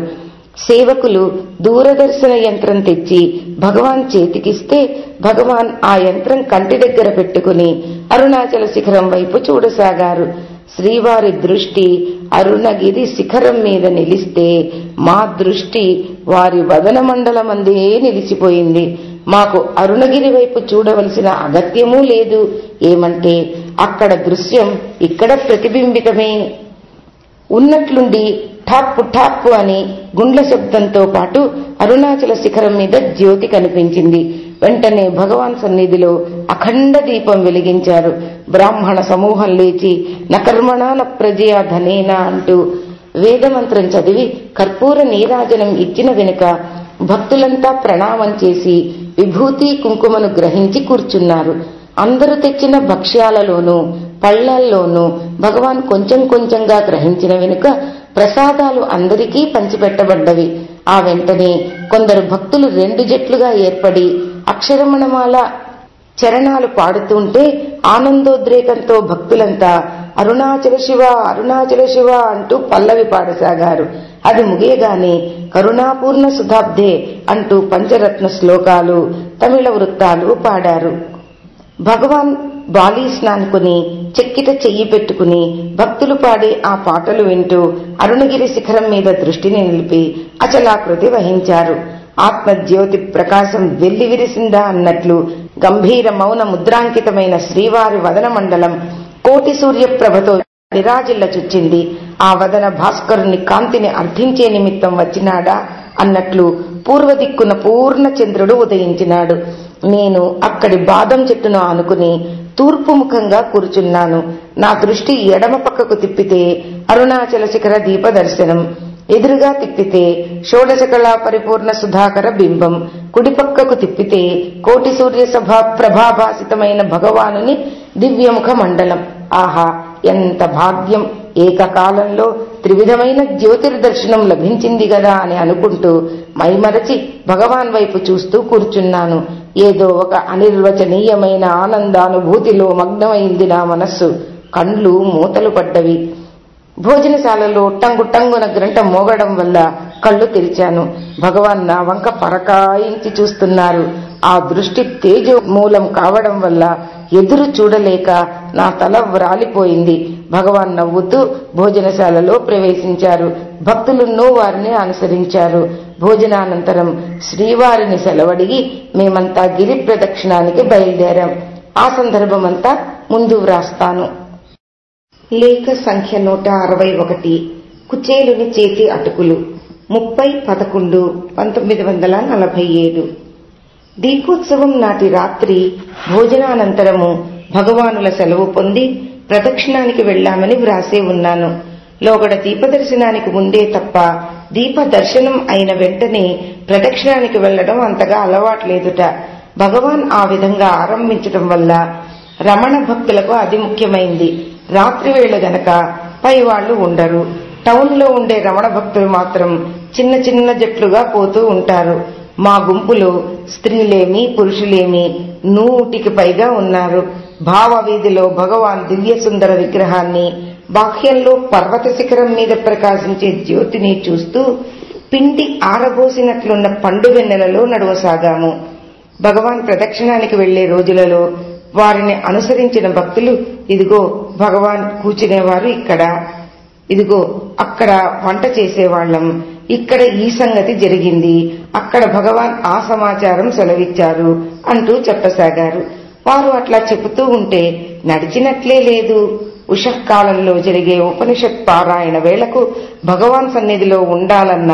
సేవకులు దూరదర్శన యంత్రం తెచ్చి భగవాన్ చేతికిస్తే భగవాన్ ఆ యంత్రం కంటి దగ్గర పెట్టుకుని అరుణాచల శిఖరం వైపు చూడసాగారు. శ్రీవారి దృష్టి అరుణగిరి శిఖరం మీద నిలిస్తే మా దృష్టి వారి వదన మండలమందే నిలిచిపోయింది. మాకు అరుణగిరి వైపు చూడవలసిన అగత్యమూ లేదు. ఏమంటే అక్కడ దృశ్యం ఇక్కడ ప్రతిబింబితమే. ఉన్నట్లుండి ఠాప్పు ఠాప్పు అని గుండ్ల శబ్దంతో పాటు అరుణాచల శిఖరం మీద జ్యోతి కనిపించింది. వెంటనే భగవాన్ సన్నిధిలో అఖండ దీపం వెలిగించారు. బ్రాహ్మణ సమూహం లేచి నకర్మణాన ప్రజయా ధనేనా అంటూ వేదమంత్రం చదివి కర్పూర నీరాజనం ఇచ్చిన వెనుక భక్తులంతా ప్రణామం చేసి విభూతి కుంకుమను గ్రహించి కూర్చున్నారు. అందరూ తెచ్చిన భక్ష్యాలలోనూ పళ్ళల్లోనూ భగవాన్ కొంచెం కొంచెంగా గ్రహించిన వెనుక ప్రసాదాలు అందరికీ పంచిపెట్టబడ్డవి. ఆ వెంటనే కొందరు భక్తులు రెండు జట్లుగా ఏర్పడి అక్షరమణమాల చరణాలు పాడుతుంటే ఆనందోద్రేకంతో భక్తులంతా అరుణాచల శివ అరుణాచల శివ అంటూ పల్లవి పాడసాగారు. అది ముగియగానే కరుణాపూర్ణ సుధాబ్దే అంటూ పంచరత్న శ్లోకాలు తమిళ వృత్తాలు పాడారు. భగవాన్ బాలీ స్నానుకుని చెక్కిట చెయ్యి పెట్టుకుని భక్తులు పాడే ఆ పాటలు వింటూ అరుణగిరి శిఖరం మీద దృష్టిని నిలిపి అచలాకృతి వహించారు. ఆత్మజ్యోతి ప్రకాశం వెల్లివిరిసిందా అన్నట్లు గంభీర మౌన ముద్రాంకితమైన శ్రీవారి వదన మండలం కోటి సూర్యప్రభతో నిరాజిల్ల చుచ్చింది. ఆ వదన భాస్కరుని కాంతిని అర్థించే నిమిత్తం వచ్చినాడా అన్నట్లు పూర్వ దిక్కున పూర్ణ చంద్రుడు ఉదయించినాడు. నేను అక్కడి బాదం చెట్టును ఆనుకుని తూర్పు ముఖంగా కూర్చున్నాను. నా దృష్టి ఎడమ పక్కకు తిప్పితే అరుణాచల శిఖర దీప దర్శనం ఎదురుగా తిప్పితే షోడశకళా పరిపూర్ణ సుధాకర బింబం. కుడిపక్కకు తిప్పితే కోటి సూర్య సభ ప్రభాభాసితమైన భగవానుని దివ్యముఖ మండలం. ఆహా ఎంత భాగ్యం! ఏకకాలంలో త్రివిధమైన జ్యోతిర్దర్శనం లభించింది గదా అని అనుకుంటూ మైమరచి భగవాన్ వైపు చూస్తూ కూర్చున్నాను. ఏదో ఒక అనిర్వచనీయమైన ఆనందానుభూతిలో మగ్నమైంది నా మనస్సు. కండ్లు మూతలు పడ్డవి. భోజనశాలలో టంగుటంగున గ్రంట మోగడం వల్ల కళ్ళు తెరిచాను. భగవాన్ నా వంక పరకాయించి చూస్తున్నారు. ఆ దృష్టి తేజో మూలం కావడం వల్ల ఎదురు చూడలేక నా తల వ్రాలిపోయింది. భగవాన్ నవ్వుతూ భోజనశాలలో ప్రవేశించారు. భక్తులున్నో వారిని అనుసరించారు. భోజనానంతరం శ్రీవారిని సెలవడిగి మేమంతా గిరి ప్రదక్షిణానికి బయలుదేరాం. ఆ సందర్భమంతా ముందు వ్రాస్తాను. లేఖ సంఖ్య నూట అరవై ఒకటి. కుచేలుని చేతి అటుకులు. ముప్పై పదకొండు పంతొమ్మిది వందల నలభై ఏడు. దీపోత్సవం నాటి రాత్రి భోజనానంతరము భగవానుల సెలవు పొంది ప్రదక్షిణానికి వెళ్ళామని వ్రాసే ఉన్నాను. లోగడ దీపదర్శనానికి ముందే తప్ప దీప దర్శనం అయిన వెంటనే ప్రదక్షిణానికి వెళ్ళడం అంతగా అలవాట్లేదుట. భగవాన్ ఆ విధంగా ఆరంభించడం వల్ల రమణ భక్తులకు అది ముఖ్యమైంది. రాత్రి వేళ గనక పై వాళ్ళు ఉండరు. టౌన్లో ఉండే రమణ భక్తులు మాత్రం చిన్న చిన్న జట్లుగా పోతూ ఉంటారు. మా గుంపులో స్త్రీలేమి పురుషులేమి నూటికి పైగా ఉన్నారు. భావవీధిలో భగవాన్ దివ్య సుందర విగ్రహాన్ని బాహ్యంలో పర్వత శిఖరం మీద ప్రకాశించే జ్యోతిని చూస్తూ పిండి ఆరబోసినట్లున్న పండు వెన్నెలలో నడవసాగాము. భగవాన్ ప్రదక్షిణానికి వెళ్ళే రోజులలో వారిని అనుసరించిన భక్తులు ఇదిగో భగవాన్ కూర్చునేవారు ఇక్కడ ఇదిగో అక్కడ వంట చేసేవాళ్ళం ఇక్కడ ఈ సంగతి జరిగింది అక్కడ భగవాన్ ఆ సమాచారం సెలవిచ్చారు అంటూ చెప్పసాగారు. వారు అట్లా చెబుతూ ఉంటే నడిచినట్లే లేదు. ఉషఃకాలంలో జరిగే ఉపనిషత్ పారాయణ వేళకు భగవాన్ సన్నిధిలో ఉండాలన్న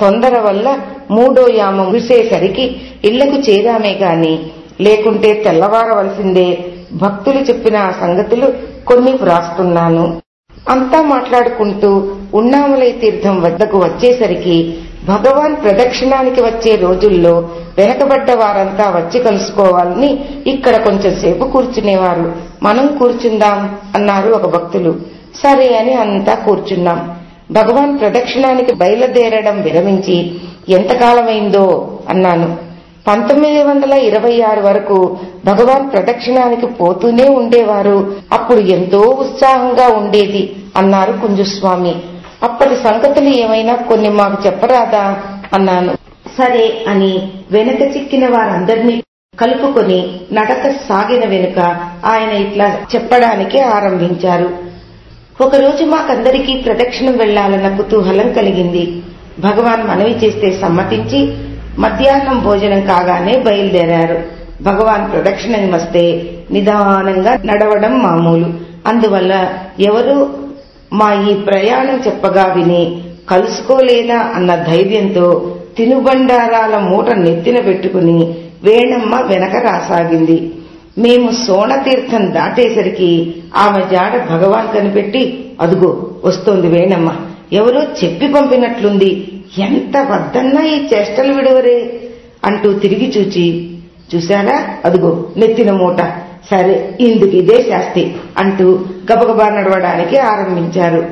తొందర వల్ల మూడో యామం ముగిసేసరికి ఇళ్ళకు చేరామే గాని లేకుంటే తెల్లవారవలసిందే. భక్తులు చెప్పిన ఆ సంగతులు కొన్ని వ్రాస్తున్నాను. అంతా మాట్లాడుకుంటూ ఉన్నామలై తీర్థం వద్దకు వచ్చేసరికి భగవాన్ ప్రదక్షిణానికి వచ్చే రోజుల్లో వెనకబడ్డ వారంతా వచ్చి కలుసుకోవాలని ఇక్కడ కొంచెం సేపు కూర్చునేవారు. మనం కూర్చుందాం అన్నారు ఒక భక్తులు. సరే అని అంతా కూర్చున్నాం. భగవాన్ ప్రదక్షిణానికి బయలుదేరడం విరమించి ఎంతకాలమైందో? అన్నాను. పంతొమ్మిది వందల ఇరవై ఆరు వరకు భగవాన్ ప్రదక్షిణానికి పోతూనే ఉండేవారు. అప్పుడు ఎంతో ఉత్సాహంగా ఉండేది అన్నారు కుంజుస్వామి. అప్పటి సంగతులు ఏమైనా కొన్ని మాకు చెప్పరాదా? అన్నాను. సరే అని వెనక చిక్కిన వారందరినీ కలుపుకొని నడక సాగిన వెనుక ఆయన ఇట్లా చెప్పడానికి ఆరంభించారు. ఒకరోజు మాకందరికీ ప్రదక్షిణం వెళ్ళాలన్న కుతూహలం కలిగింది. భగవాన్ మనవి చేస్తే సమ్మతించి మధ్యాహ్నం భోజనం కాగానే బయలుదేరారు. భగవాన్ ప్రదక్షిణమస్తే నిదానంగా నడవడం మామూలు. అందువల్ల ఎవరు మా ఈ ప్రయాణం చెప్పగా విని కలుసుకోలేదా అన్న ధైర్యంతో తినుబండారాల మూట నెత్తిన పెట్టుకుని వేణమ్మ వెనక రాసాగింది. మేము సోణతీర్థం దాటేసరికి ఆమె జాడ భగవాన్ కనిపెట్టి అదుగో వస్తోంది వేణమ్మ. ఎవరో చెప్పి పంపినట్లుంది. ఎంత బద్దంగా ఈ చేష్టలు విడవరే అంటూ తిరిగి చూచి చూశారా? అదుగో నెత్తిన మూట. సరే ఇందుకు ఇదే శాస్తి అంటూ గబగబా నడవడానికి ఆరంభించారు.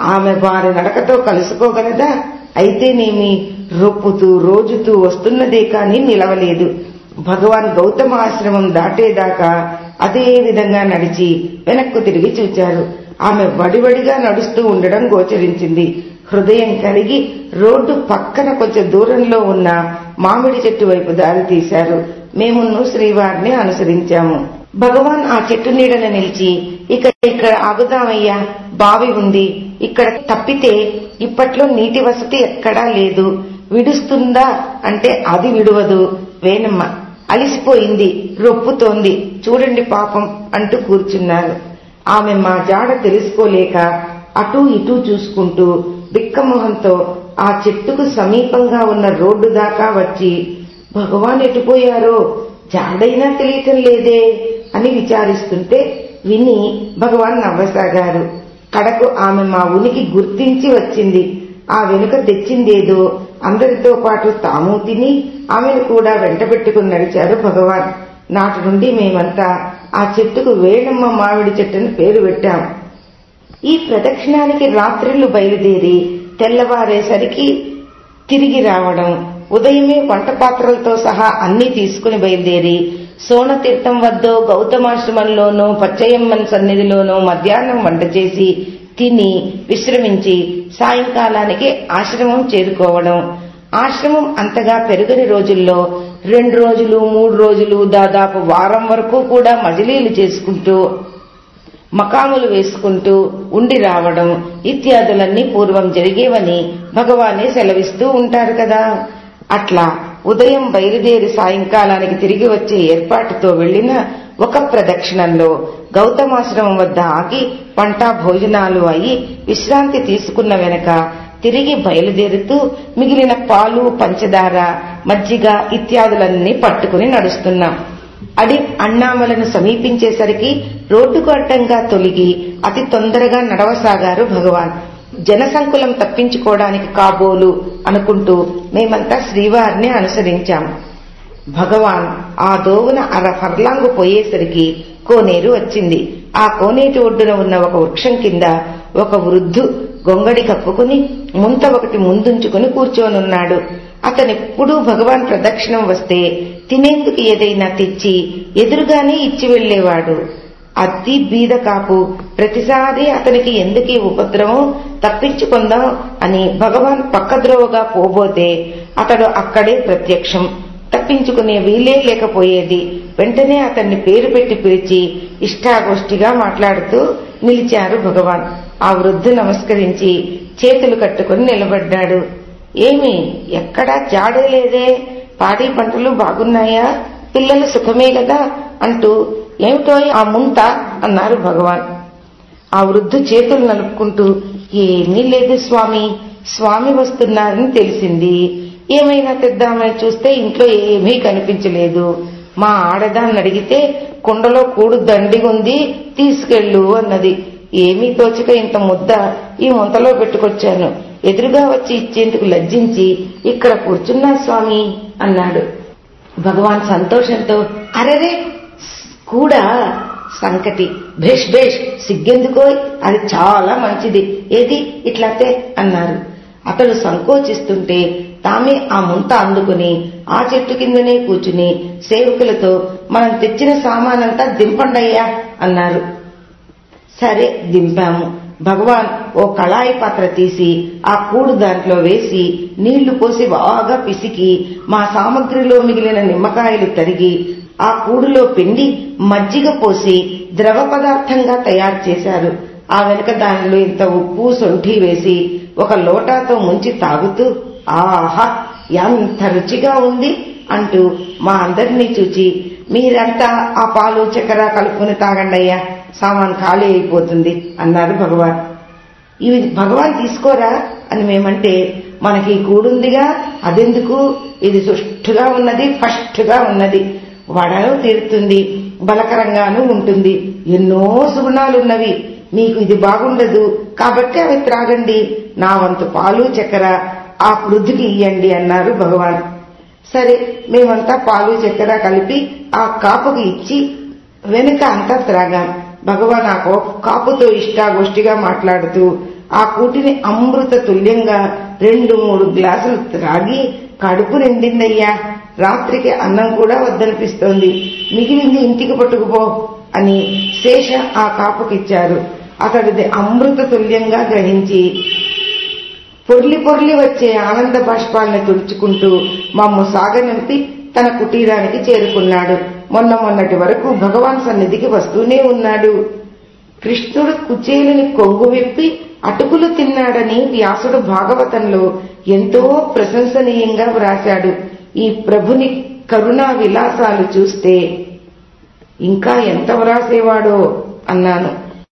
ఆమె వారి నడకతో కలుసుకోగలదా? అయితేనేమి రొప్పుతూ రోజుతూ వస్తున్నదే కాని నిలవలేదు. భగవాన్ గౌతమ ఆశ్రమం దాటేదాకా అదే విధంగా నడిచి వెనక్కు తిరిగి చూచారు. ఆమె వడివడిగా నడుస్తూ ఉండడం గోచరించింది. హృదయం కలిగి రోడ్డు పక్కన కొంచెం దూరంలో ఉన్న మామిడి చెట్టు వైపు దారి తీశారు. మేమును శ్రీవారిని అనుసరించాము. భగవాన్ ఆ చెట్టు నీడన నిలిచి ఇక ఇక్కడ ఆగుదామయ్యా బావి ఉంది. ఇక్కడ తప్పితే ఇప్పట్లో నీటి వసతి ఎక్కడా లేదు. విడుస్తుందా అంటే అది విడువదు. వేణమ్మ అలిసిపోయింది రొప్పుతోంది. చూడండి పాపం అంటూ కూర్చున్నారు. ఆమె మా జాడ తెలుసుకోలేక అటూ ఇటూ చూసుకుంటూ బిక్కమొహంతో ఆ చెట్టుకు సమీపంగా ఉన్న రోడ్డు దాకా వచ్చి భగవాన్ ఎటుపోయారో? జాడైనా తెలియటం లేదే? అని విచారిస్తుంటే విని భగవాన్ నవ్వసాగారు. కడకు ఆమె మా ఉనికి గుర్తించి వచ్చింది. ఆ వెనుక తెచ్చిందేదో అందరితో పాటు తాము తిని ఆమెను కూడా వెంట పెట్టుకుని నడిచారు భగవాన్. నాటి నుండి మేమంతా ఆ చెట్టుకు వేణమ్మ మామిడి చెట్టుని పేరు పెట్టాం. ఈ ప్రదక్షిణానికి రాత్రిళ్ళు బయలుదేరి తెల్లవారేసరికి తిరిగి రావడం ఉదయమే వంట పాత్రలతో సహా అన్ని తీసుకుని బయలుదేరి సోనతీర్థం వద్దో గౌతమాశ్రమంలోనో పచ్చయమ్మన్ సన్నిధిలోనూ మధ్యాహ్నం వంట చేసి తిని విశ్రమించి సాయంకాలానికి ఆశ్రమం చేరుకోవడం. ఆశ్రమం అంతగా పెరుగని రోజుల్లో రెండు రోజులు మూడు రోజులు దాదాపు వారం వరకు కూడా మజిలీలు చేసుకుంటూ మకాములు వేసుకుంటూ ఉండి రావడం ఇత్యాదులన్నీ పూర్వం జరిగేవని భగవానే సెలవిస్తూ ఉంటారు కదా. అట్లా ఉదయం బయలుదేరి సాయంకాలానికి తిరిగి వచ్చే ఏర్పాటుతో వెళ్ళిన ఒక ప్రదక్షిణంలో గౌతమాశ్రమం వద్ద ఆగి పంట భోజనాలు అయి విశ్రాంతి తీసుకున్న వెనక తిరిగి బయలుదేరుతూ మిగిలిన పాలు పంచదార మజ్జిగ ఇత్యాదులన్నీ పట్టుకుని నడుస్తున్నాం. అడి అన్నామలను సమీపించేసరికి రోడ్డుకు అడ్డంగా తొలిగి అతి తొందరగా నడవసాగారు భగవాన్. జనసంకులం తప్పించుకోవడానికి కాబోలు అనుకుంటూ మేమంతా శ్రీవారిని అనుసరించాం. భగవాన్ ఆ దోవున అర ఫర్లాంగు పోయేసరికి కోనేరు వచ్చింది. ఆ కోనేటి ఒడ్డున ఉన్న ఒక వృక్షం కింద ఒక వృద్ధు గొంగడి కప్పుకుని ముంత ఒకటి ముందుంచుకుని కూర్చోనున్నాడు. అతనెప్పుడూ భగవాన్ ప్రదక్షిణం వస్తే తినేందుకు ఏదైనా తెచ్చి ఎదురుగానే ఇచ్చి వెళ్ళేవాడు అతి బీద కాపు. ప్రతిసారి అతనికి ఎందుకు ఉపద్రవం? తప్పించుకుందాం అని భగవాన్ పక్కద్రోవగా పోబోతే అతడు అక్కడే ప్రత్యక్షం. తప్పించుకునే వీలే లేకపోయేది. వెంటనే అతన్ని పేరు పెట్టి పిలిచి ఇష్టాగోష్ఠిగా మాట్లాడుతూ నిలిచారు భగవాన్. ఆ వృద్ధు నమస్కరించి చేతులు కట్టుకుని నిలబడ్డాడు. ఏమి ఎక్కడా జాడే లేదే? పాడి పంటలు బాగున్నాయా? పిల్లలు సుఖమే కదా? అంటూ ఏమిటో ఆ ముంత అన్నారు భగవాన్. ఆ వృద్ధు చేతులు నలుపుకుంటూ ఏమీ లేదు స్వామి స్వామి వస్తున్నారని తెలిసింది. ఏమైనా తెద్దామని చూస్తే ఇంట్లో ఏమీ కనిపించలేదు. మా ఆడదాన్ని అడిగితే కుండలో కూడు దండిగుంది తీసుకెళ్ళు అన్నది. ఏమీ తోచక ఇంత ముద్ద ఈ ముంతలో పెట్టుకొచ్చాను. ఎదురుగా వచ్చి ఇచ్చేందుకు లజ్జించి ఇక్కడ కూర్చున్నా స్వామి అన్నాడు. భగవాన్ సంతోషంతో అరరే కూడా సంకటి. భేష్ భేష్ సిగ్గెందుకో? అది చాలా మంచిది. ఏది? ఇట్లాతే అన్నారు. అతడు సంకోచిస్తుంటే తామే ఆ ముంత అందుకుని ఆ చెట్టు కిందనే కూర్చుని సేవకులతో మనం తెచ్చిన సామానంతా దింపండయ్యా అన్నారు. సరే దింపాము. భగవాన్ ఓ కళాయి పాత్ర తీసి ఆ కూడు దాంట్లో వేసి నీళ్ళు పోసి బాగా పిసికి మా సామగ్రిలో మిగిలిన నిమ్మకాయలు తరిగి ఆ కూడులో పిండి మజ్జిగ పోసి ద్రవ పదార్థంగా తయారు చేశారు. ఆ వెనుక దానిలో ఇంత ఉప్పు సొంఠి వేసి ఒక లోటాతో ముంచి తాగుతూ ఆహా ఎంత రుచిగా ఉంది అంటూ మా అందరినీ చూచి మీరంతా ఆ పాలు చక్కెర కలుపుకుని తాగండయ్యా సామాన్ ఖాళీ అయిపోతుంది అన్నారు భగవాన్. ఇవి భగవాన్ తీసుకోరా? అని మేమంటే మనకి కూడుందిగా అదెందుకు? ఇది సుష్ఠుగా ఉన్నది ఫస్ట్గా ఉన్నది. వడలు తీరుతుంది బలకరంగాను ఉంటుంది. ఎన్నో సుగుణాలున్నవి. మీకు ఇది బాగుండదు. కాబట్టి అవి త్రాగండి. నా వంతు పాలు చక్కెర ఆ వృద్ధికి ఇయ్యండి అన్నారు భగవాన్. సరే మేమంతా పాలు చక్కెర కలిపి ఆ కాపుకి ఇచ్చి వెనుక అంతా త్రాగాం. భగవాన్ ఆ కాపుతో ఇష్టాగోష్ఠిగా మాట్లాడుతూ ఆ కూటిని అమృత తుల్యంగా రెండు మూడు గ్లాసులు త్రాగి కడుపు నిండిందయ్యా. రాత్రికి అన్నం కూడా వద్దనిపిస్తోంది. మిగిలింది ఇంటికి పట్టుకుపో అని శేష ఆ కాపుకిచ్చారు. అతడిది అమృత తుల్యంగా గ్రహించి పొర్లి పొర్లి వచ్చే ఆనంద బాష్పాలను తుడుచుకుంటూ మమ్ము సాగనంపి తన కుటీరానికి చేరుకున్నాడు. మొన్న మొన్నటి వరకు భగవాన్ సన్నిధికి వస్తూనే ఉన్నాడు. కృష్ణుడు కుచేలుని కొంగు విప్పి అటుకులు తిన్నాడని వ్యాసుడు భాగవతంలో ఎంతో ప్రశంసనీయంగా వ్రాశాడు. ఈ ప్రభుని కరుణా విలాసాలు చూస్తే ఇంకా ఎంత వ్రాసేవాడో అన్నాను.